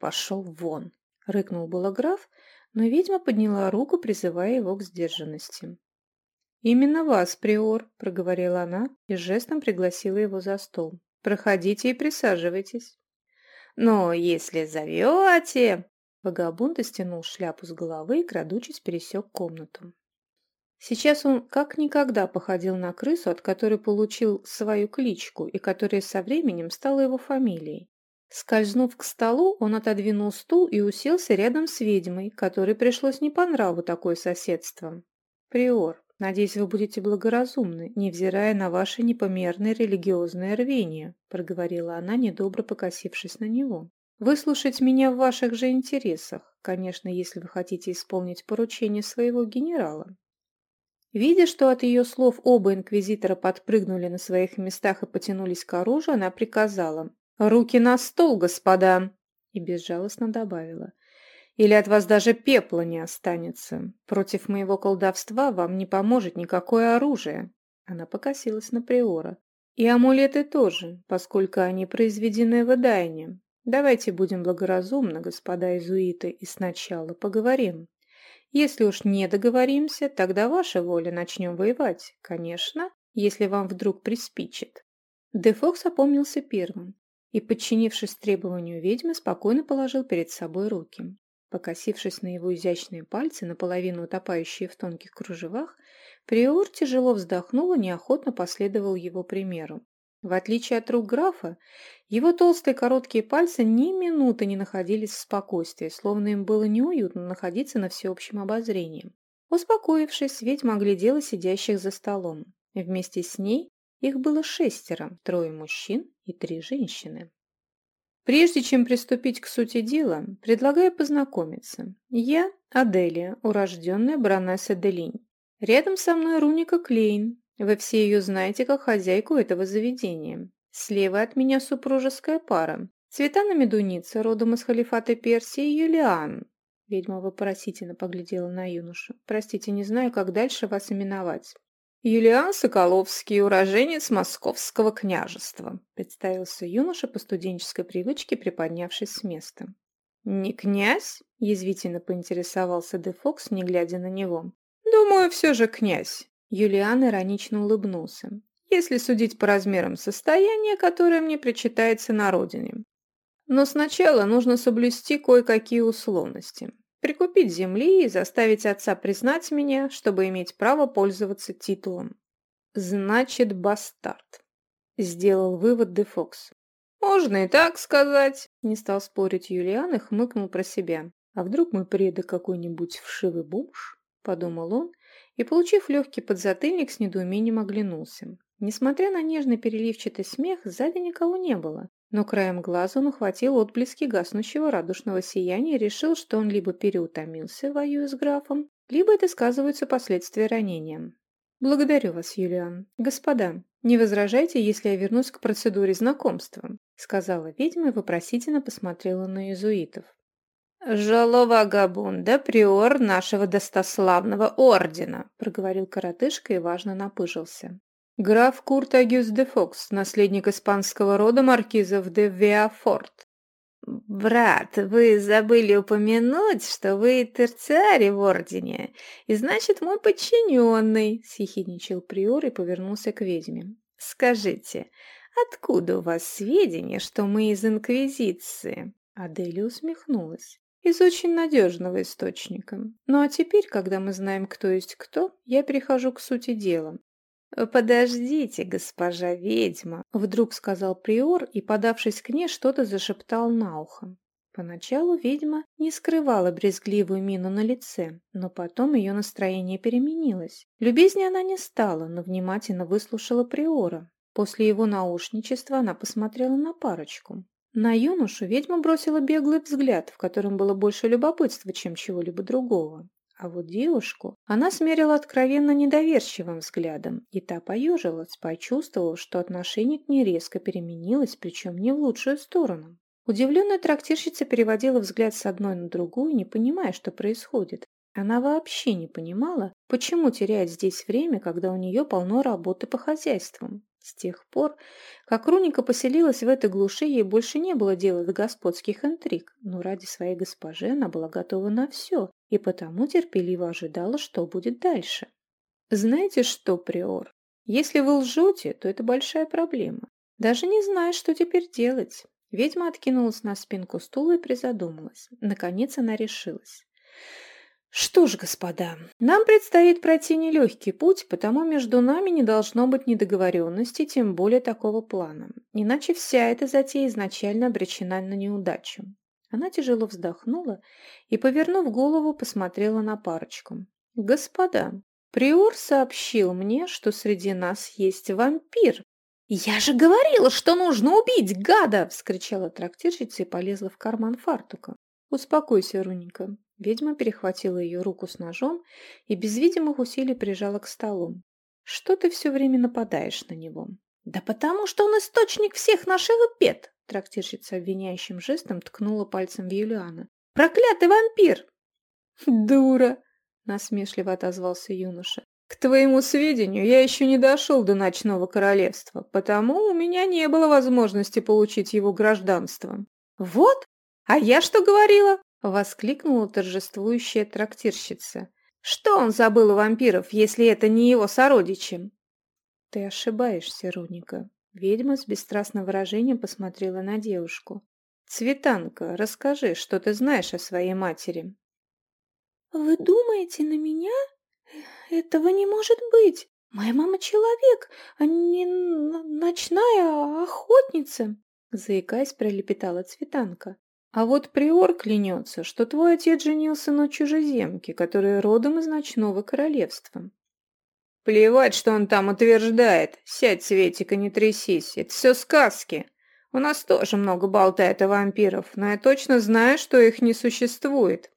«Пошел вон!» — рыкнул было граф, но ведьма подняла руку, призывая его к сдержанности. «Именно вас, приор!» — проговорила она и жестом пригласила его за стол. «Проходите и присаживайтесь». «Но если зовете...» Вагабунд стянул шляпу с головы и, крадучись, пересек комнату. Сейчас он как никогда походил на крысу, от которой получил свою кличку и которая со временем стала его фамилией. Скользнув к столу, он отодвинул стул и уселся рядом с ведьмой, которой пришлось не по нраву такое соседство. «Приор, надеюсь, вы будете благоразумны, невзирая на ваше непомерное религиозное рвение», проговорила она, недобро покосившись на него. «Выслушать меня в ваших же интересах, конечно, если вы хотите исполнить поручение своего генерала». Видя, что от ее слов оба инквизитора подпрыгнули на своих местах и потянулись к оружию, она приказала «Руки на стол, господа!» и безжалостно добавила или от вас даже пепла не останется. Против моего колдовства вам не поможет никакое оружие». Она покосилась на Приора. «И амулеты тоже, поскольку они произведены в Эдайне. Давайте будем благоразумны, господа изуиты, и сначала поговорим. Если уж не договоримся, тогда ваша воля начнем воевать, конечно, если вам вдруг приспичит». Дефокс опомнился первым и, подчинившись требованию ведьмы, спокойно положил перед собой руки. Покосившись на его изящные пальцы, наполовину утопающие в тонких кружевах, Приор тяжело вздохнул и неохотно последовал его примеру. В отличие от рук графа, его толстые короткие пальцы ни минуты не находились в спокойствии, словно им было неуютно находиться на всеобщем обозрении. Успокоившись, ведьма оглядела сидящих за столом. Вместе с ней их было шестеро, трое мужчин и три женщины. Прежде чем приступить к сути дела, предлагаю познакомиться. Я Аделия, урожденная баронесса Делинь. Рядом со мной Руника Клейн. Вы все ее знаете как хозяйку этого заведения. Слева от меня супружеская пара. Цветана Медуница, родом из халифата Персии, Юлиан. Ведьма вопросительно поглядела на юношу. Простите, не знаю, как дальше вас именовать. «Юлиан Соколовский, уроженец Московского княжества», представился юноша по студенческой привычке, приподнявшись с места. «Не князь?» – язвительно поинтересовался Де Фокс, не глядя на него. «Думаю, все же князь». Юлиан иронично улыбнулся. «Если судить по размерам состояния, которое мне причитается на родине. Но сначала нужно соблюсти кое-какие условности прикупить земли и заставить отца признать меня, чтобы иметь право пользоваться титулом. Значит, бастард. Сделал вывод Де Фокс. Можно и так сказать, не стал спорить Юлиан и хмыкнул про себя. А вдруг мой предок какой-нибудь вшивый бомж? Подумал он и, получив легкий подзатыльник, с недоумением оглянулся. Несмотря на нежный переливчатый смех, сзади никого не было, но краем глаза он ухватил отблески гаснущего радужного сияния и решил, что он либо переутомился, воюя с графом, либо это сказываются последствия ранения. «Благодарю вас, Юлиан. Господа, не возражайте, если я вернусь к процедуре знакомства», сказала ведьма и вопросительно посмотрела на иезуитов. «Жало вагабунда, приор нашего достославного ордена», проговорил коротышка и важно напыжился. Граф Курт Агюс де Фокс, наследник испанского рода маркизов де Виафорт. «Брат, вы забыли упомянуть, что вы терциарий в ордене, и значит мой подчиненный», — съехидничал приор и повернулся к ведьме. «Скажите, откуда у вас сведения, что мы из Инквизиции?» Аделия усмехнулась. «Из очень надежного источника. Ну а теперь, когда мы знаем, кто есть кто, я перехожу к сути дела. «Подождите, госпожа ведьма!» — вдруг сказал приор и, подавшись к ней, что-то зашептал на ухо. Поначалу ведьма не скрывала брезгливую мину на лице, но потом ее настроение переменилось. Любезнее она не стала, но внимательно выслушала приора. После его наушничества она посмотрела на парочку. На юношу ведьма бросила беглый взгляд, в котором было больше любопытства, чем чего-либо другого. А вот девушку она смерила откровенно недоверчивым взглядом, и та поежилась, почувствовав, что отношение к ней резко переменилось, причем не в лучшую сторону. Удивленная трактирщица переводила взгляд с одной на другую, не понимая, что происходит. Она вообще не понимала, почему теряет здесь время, когда у нее полно работы по хозяйствам. С тех пор, как Руника поселилась в этой глуши, ей больше не было дела до господских интриг, но ради своей госпожи она была готова на все и потому терпеливо ожидала, что будет дальше. Знаете что, Приор, если вы лжете, то это большая проблема. Даже не знаю, что теперь делать. Ведьма откинулась на спинку стула и призадумалась. Наконец она решилась. Что ж, господа, нам предстоит пройти нелегкий путь, потому между нами не должно быть недоговоренности, тем более такого плана. Иначе вся эта затея изначально обречена на неудачу. Она тяжело вздохнула и, повернув голову, посмотрела на парочку. «Господа, Приор сообщил мне, что среди нас есть вампир». «Я же говорила, что нужно убить гада!» – вскричала трактирщица и полезла в карман фартука. «Успокойся, Руненька. Ведьма перехватила ее руку с ножом и без видимых усилий прижала к столу. «Что ты все время нападаешь на него?» «Да потому что он источник всех наших бед!» Трактирщица обвиняющим жестом ткнула пальцем в Юлиана. «Проклятый вампир!» «Дура!» — насмешливо отозвался юноша. «К твоему сведению, я еще не дошел до ночного королевства, потому у меня не было возможности получить его гражданство». «Вот? А я что говорила?» — воскликнула торжествующая трактирщица. «Что он забыл у вампиров, если это не его сородичи?» «Ты ошибаешься, Руника». Ведьма с бесстрастным выражением посмотрела на девушку. «Цветанка, расскажи, что ты знаешь о своей матери». «Вы думаете на меня? Этого не может быть. Моя мама человек, а не ночная охотница!» Заикаясь, пролепетала Цветанка. А вот приор клянется, что твой отец женился на чужеземке, которая родом из ночного королевства. Плевать, что он там утверждает. Сядь, Светика, не трясись. Это все сказки. У нас тоже много болтает о вампиров, но я точно знаю, что их не существует.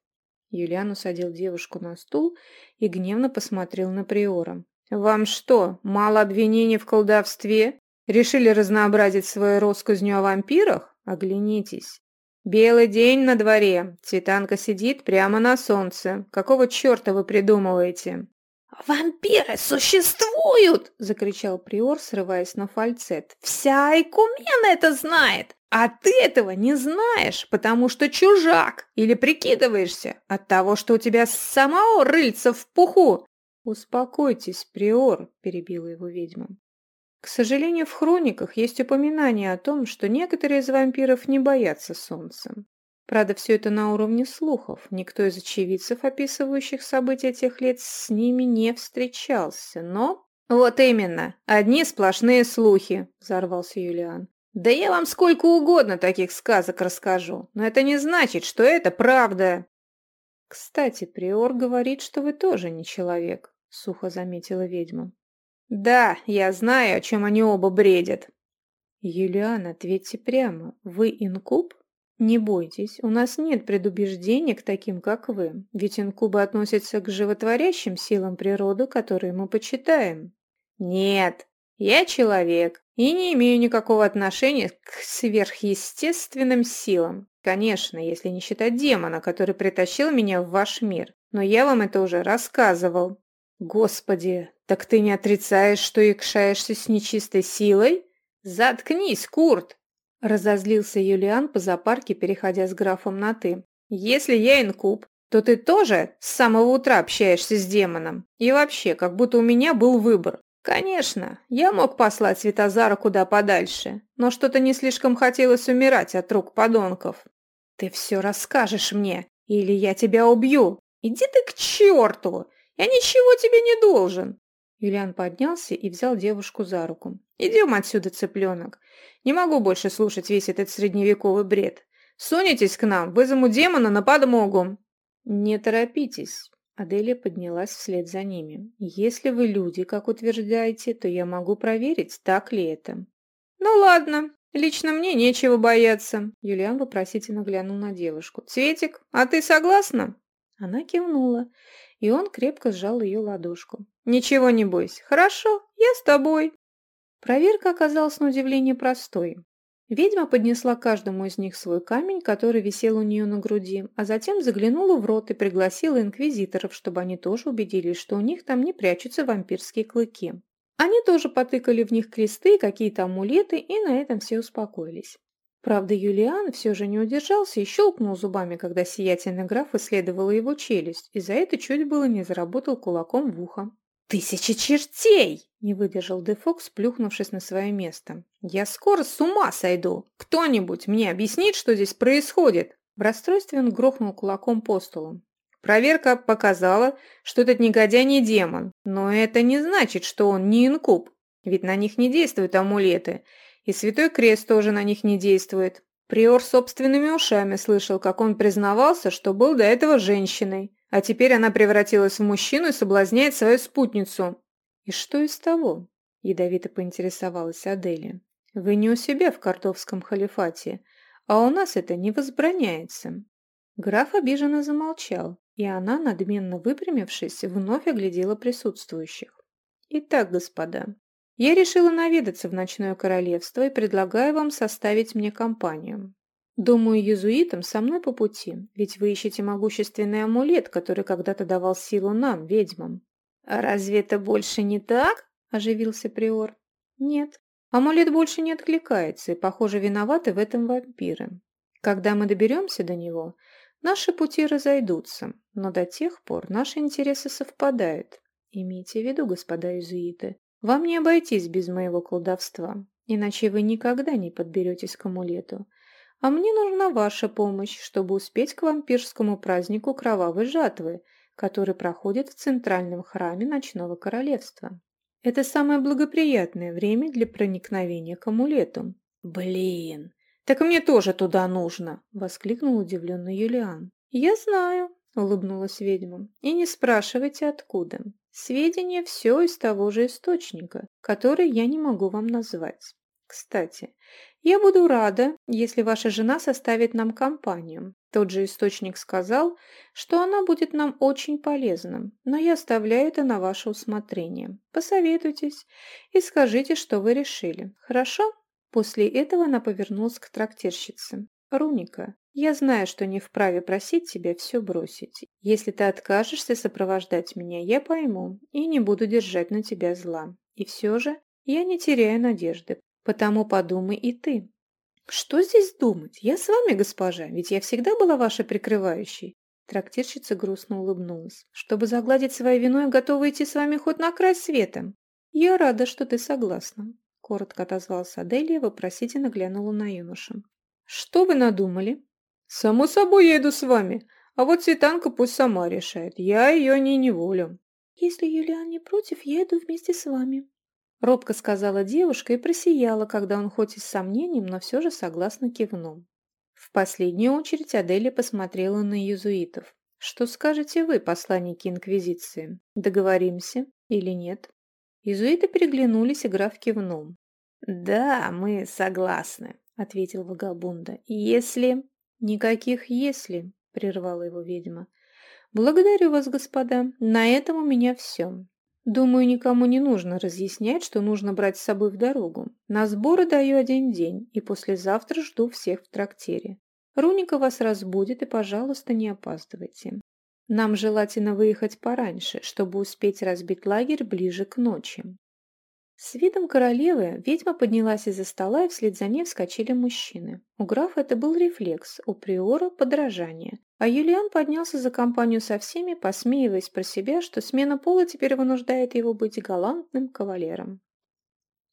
Юлиан усадил девушку на стул и гневно посмотрел на приора. «Вам что, мало обвинений в колдовстве? Решили разнообразить свою россказню о вампирах? Оглянитесь. «Белый день на дворе. Цветанка сидит прямо на солнце. Какого черта вы придумываете?» «Вампиры существуют!» – закричал Приор, срываясь на фальцет. «Вся Айкумена это знает! А ты этого не знаешь, потому что чужак или прикидываешься от того, что у тебя самого рыльца в пуху!» «Успокойтесь, Приор!» – перебила его ведьма. К сожалению, в хрониках есть упоминание о том, что некоторые из вампиров не боятся солнца. Правда, все это на уровне слухов. Никто из очевидцев, описывающих события тех лет, с ними не встречался. Но... «Вот именно! Одни сплошные слухи!» – взорвался Юлиан. «Да я вам сколько угодно таких сказок расскажу, но это не значит, что это правда!» «Кстати, Приор говорит, что вы тоже не человек», – сухо заметила ведьма. «Да, я знаю, о чем они оба бредят». «Юлиан, ответьте прямо. Вы инкуб?» «Не бойтесь, у нас нет предубеждений к таким, как вы, ведь инкубы относятся к животворящим силам природы, которые мы почитаем». «Нет, я человек и не имею никакого отношения к сверхъестественным силам. Конечно, если не считать демона, который притащил меня в ваш мир. Но я вам это уже рассказывал. Господи, так ты не отрицаешь, что икшаешься с нечистой силой? Заткнись, Курт! Разозлился Юлиан по запарке, переходя с графом на «ты». «Если я инкуб, то ты тоже с самого утра общаешься с демоном. И вообще, как будто у меня был выбор. Конечно, я мог послать Светозара куда подальше, но что-то не слишком хотелось умирать от рук подонков. Ты все расскажешь мне, или я тебя убью. Иди ты к черту! Я ничего тебе не должен!» Юлиан поднялся и взял девушку за руку. «Идем отсюда, цыпленок. Не могу больше слушать весь этот средневековый бред. Сунетесь к нам, вызову демона на подмогу!» «Не торопитесь!» Аделия поднялась вслед за ними. «Если вы люди, как утверждаете, то я могу проверить, так ли это». «Ну ладно, лично мне нечего бояться», — Юлиан вопросительно глянул на девушку. «Цветик, а ты согласна?» Она кивнула и он крепко сжал ее ладошку. «Ничего не бойся. Хорошо, я с тобой». Проверка оказалась на удивление простой. Ведьма поднесла каждому из них свой камень, который висел у нее на груди, а затем заглянула в рот и пригласила инквизиторов, чтобы они тоже убедились, что у них там не прячутся вампирские клыки. Они тоже потыкали в них кресты, какие-то амулеты, и на этом все успокоились. Правда, Юлиан все же не удержался и щелкнул зубами, когда сиятельный граф исследовал его челюсть, и за это чуть было не заработал кулаком в ухо. «Тысяча чертей!» – не выдержал Дефокс, плюхнувшись на свое место. «Я скоро с ума сойду! Кто-нибудь мне объяснит, что здесь происходит?» В расстройстве он грохнул кулаком по столу. Проверка показала, что этот негодяй не демон, но это не значит, что он не инкуб, ведь на них не действуют амулеты, и Святой Крест тоже на них не действует. Приор собственными ушами слышал, как он признавался, что был до этого женщиной, а теперь она превратилась в мужчину и соблазняет свою спутницу. «И что из того?» – ядовито поинтересовалась Аделия. «Вы не у себя в Кордовском халифате, а у нас это не возбраняется». Граф обиженно замолчал, и она, надменно выпрямившись, вновь оглядела присутствующих. «Итак, господа, я решила наведаться в ночное королевство и предлагаю вам составить мне компанию. Думаю, иезуитам со мной по пути, ведь вы ищете могущественный амулет, который когда-то давал силу нам, ведьмам». «А разве это больше не так?» – оживился приор. «Нет, амулет больше не откликается, и, похоже, виноваты в этом вампиры. Когда мы доберемся до него, Наши пути разойдутся, но до тех пор наши интересы совпадают. Имейте в виду, господа иезуиты, вам не обойтись без моего колдовства, иначе вы никогда не подберетесь к амулету. А мне нужна ваша помощь, чтобы успеть к вампирскому празднику кровавой жатвы, который проходит в центральном храме Ночного Королевства. Это самое благоприятное время для проникновения к амулету. Блин, «Так мне тоже туда нужно!» — воскликнул удивленный Юлиан. «Я знаю», — улыбнулась ведьма. «И не спрашивайте, откуда. Сведения все из того же источника, который я не могу вам назвать. Кстати, я буду рада, если ваша жена составит нам компанию. Тот же источник сказал, что она будет нам очень полезна, но я оставляю это на ваше усмотрение. Посоветуйтесь и скажите, что вы решили. Хорошо?» После этого она повернулась к трактирщице. «Руника, я знаю, что не вправе просить тебя все бросить. Если ты откажешься сопровождать меня, я пойму и не буду держать на тебя зла. И все же я не теряю надежды, потому подумай и ты». «Что здесь думать? Я с вами, госпожа, ведь я всегда была вашей прикрывающей». Трактирщица грустно улыбнулась. «Чтобы загладить свою вину, я готова идти с вами хоть на край света. Я рада, что ты согласна коротко отозвался Аделия, вопросительно глянула на юношу. «Что вы надумали?» «Само собой, я иду с вами. А вот Светанка пусть сама решает. Я ее не неволю». «Если Юлиан не против, я иду вместе с вами», — робко сказала девушка и просияла, когда он хоть и с сомнением, но все же согласно кивнул. В последнюю очередь Аделия посмотрела на иезуитов. «Что скажете вы, посланники Инквизиции? Договоримся или нет?» Иезуиты переглянулись, и граф кивнул. «Да, мы согласны», — ответил Вагабунда. «Если...» «Никаких «если», — прервала его ведьма. «Благодарю вас, господа. На этом у меня все. Думаю, никому не нужно разъяснять, что нужно брать с собой в дорогу. На сборы даю один день, и послезавтра жду всех в трактире. Руника вас разбудит, и, пожалуйста, не опаздывайте. Нам желательно выехать пораньше, чтобы успеть разбить лагерь ближе к ночи. С видом королевы ведьма поднялась из-за стола, и вслед за ней вскочили мужчины. У графа это был рефлекс, у приора – подражание. А Юлиан поднялся за компанию со всеми, посмеиваясь про себя, что смена пола теперь вынуждает его быть галантным кавалером.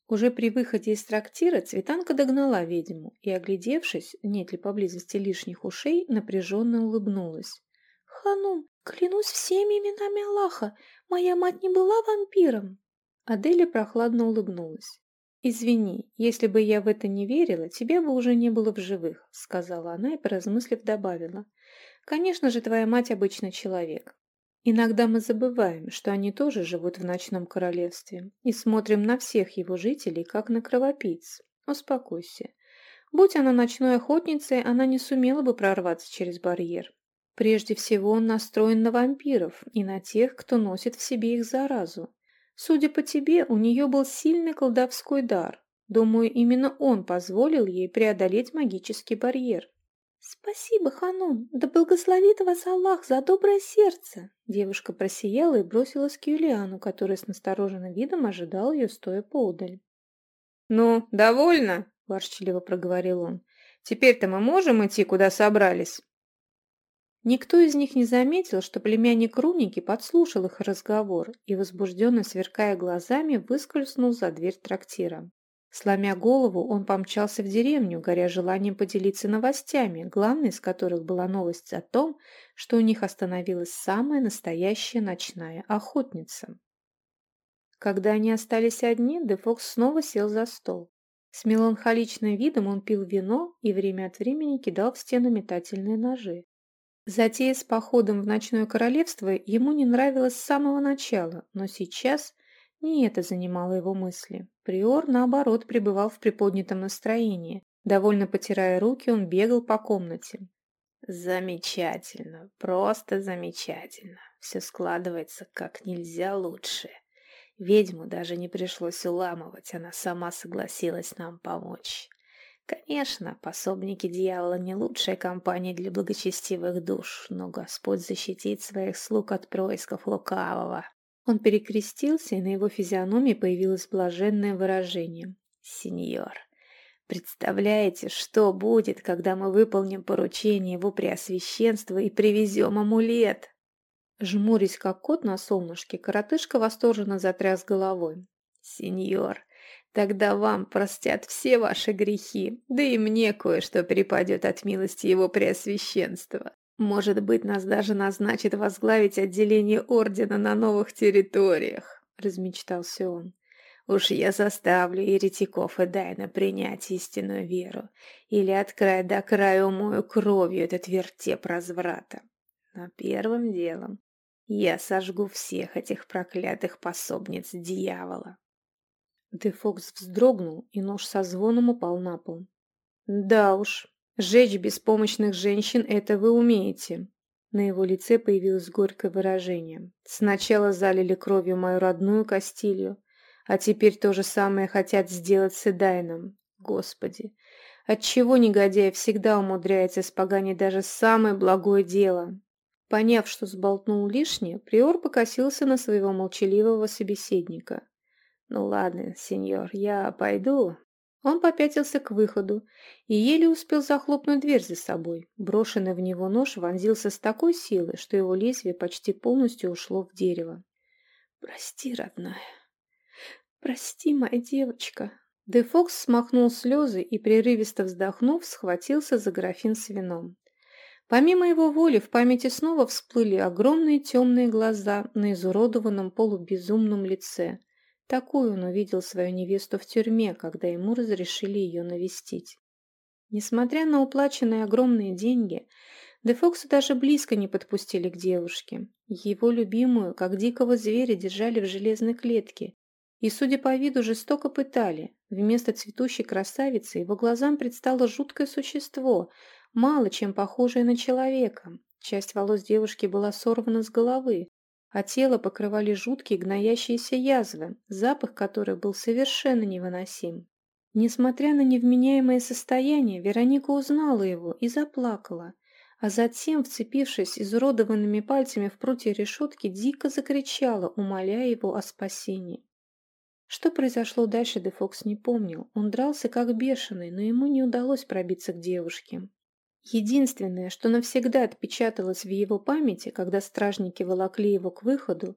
Уже при выходе из трактира Цветанка догнала ведьму и, оглядевшись, нет ли поблизости лишних ушей, напряженно улыбнулась. «Ханум, клянусь всеми именами Аллаха, моя мать не была вампиром!» Аделя прохладно улыбнулась. «Извини, если бы я в это не верила, тебя бы уже не было в живых», — сказала она и, поразмыслив, добавила. «Конечно же, твоя мать обычный человек. Иногда мы забываем, что они тоже живут в ночном королевстве, и смотрим на всех его жителей, как на кровопийц. Успокойся. Будь она ночной охотницей, она не сумела бы прорваться через барьер. Прежде всего, он настроен на вампиров и на тех, кто носит в себе их заразу. Судя по тебе, у нее был сильный колдовской дар. Думаю, именно он позволил ей преодолеть магический барьер. «Спасибо, Ханум! Да благословит вас Аллах за доброе сердце!» Девушка просияла и бросилась к Юлиану, который с настороженным видом ожидал ее, стоя поудаль. «Ну, довольно?» – ворчливо проговорил он. «Теперь-то мы можем идти, куда собрались?» Никто из них не заметил, что племянник Руники подслушал их разговор и, возбужденно сверкая глазами, выскользнул за дверь трактира. Сломя голову, он помчался в деревню, горя желанием поделиться новостями, главной из которых была новость о том, что у них остановилась самая настоящая ночная охотница. Когда они остались одни, Дефокс снова сел за стол. С меланхоличным видом он пил вино и время от времени кидал в стену метательные ножи. Затея с походом в ночное королевство ему не нравилась с самого начала, но сейчас не это занимало его мысли. Приор, наоборот, пребывал в приподнятом настроении. Довольно потирая руки, он бегал по комнате. «Замечательно, просто замечательно. Все складывается как нельзя лучше. Ведьму даже не пришлось уламывать, она сама согласилась нам помочь. Конечно, пособники дьявола не лучшая компания для благочестивых душ, но Господь защитит своих слуг от происков лукавого. Он перекрестился, и на его физиономии появилось блаженное выражение. «Сеньор, представляете, что будет, когда мы выполним поручение его преосвященства и привезем амулет?» Жмурясь, как кот на солнышке, коротышка восторженно затряс головой. «Сеньор, тогда вам простят все ваши грехи, да и мне кое-что перепадет от милости его преосвященства. Может быть, нас даже назначат возглавить отделение ордена на новых территориях, размечтался он. Уж я заставлю еретиков и Дайна принять истинную веру, или от края до края умою кровью этот вертеп разврата. Но первым делом я сожгу всех этих проклятых пособниц дьявола. Дефокс вздрогнул, и нож со звоном упал на пол. Да уж, Сжечь беспомощных женщин – это вы умеете. На его лице появилось горькое выражение. Сначала залили кровью мою родную Кастилью, а теперь то же самое хотят сделать с Эдайном. Господи, отчего негодяй всегда умудряется споганить даже самое благое дело? Поняв, что сболтнул лишнее, Приор покосился на своего молчаливого собеседника. «Ну ладно, сеньор, я пойду, он попятился к выходу и еле успел захлопнуть дверь за собой. Брошенный в него нож вонзился с такой силой, что его лезвие почти полностью ушло в дерево. «Прости, родная. Прости, моя девочка». Дефокс смахнул слезы и, прерывисто вздохнув, схватился за графин с вином. Помимо его воли в памяти снова всплыли огромные темные глаза на изуродованном полубезумном лице, Такую он увидел свою невесту в тюрьме, когда ему разрешили ее навестить. Несмотря на уплаченные огромные деньги, Дефокса даже близко не подпустили к девушке. Его любимую, как дикого зверя, держали в железной клетке и, судя по виду, жестоко пытали. Вместо цветущей красавицы его глазам предстало жуткое существо, мало чем похожее на человека. Часть волос девушки была сорвана с головы, а тело покрывали жуткие гноящиеся язвы, запах которых был совершенно невыносим. Несмотря на невменяемое состояние, Вероника узнала его и заплакала, а затем, вцепившись изуродованными пальцами в прутья решетки, дико закричала, умоляя его о спасении. Что произошло дальше, Дефокс не помнил. Он дрался как бешеный, но ему не удалось пробиться к девушке. Единственное, что навсегда отпечаталось в его памяти, когда стражники волокли его к выходу,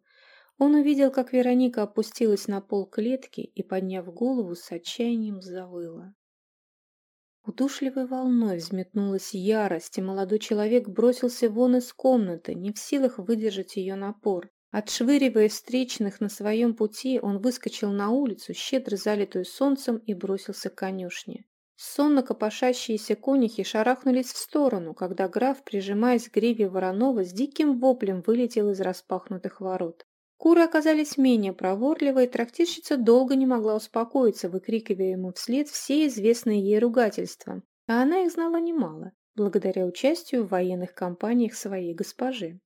он увидел, как Вероника опустилась на пол клетки и, подняв голову, с отчаянием завыла. Удушливой волной взметнулась ярость, и молодой человек бросился вон из комнаты, не в силах выдержать ее напор. Отшвыривая встречных на своем пути, он выскочил на улицу, щедро залитую солнцем, и бросился к конюшне. Сонно копошащиеся конюхи шарахнулись в сторону, когда граф, прижимаясь к гриве Воронова, с диким воплем вылетел из распахнутых ворот. Куры оказались менее проворливы, и трактирщица долго не могла успокоиться, выкрикивая ему вслед все известные ей ругательства. А она их знала немало, благодаря участию в военных кампаниях своей госпожи.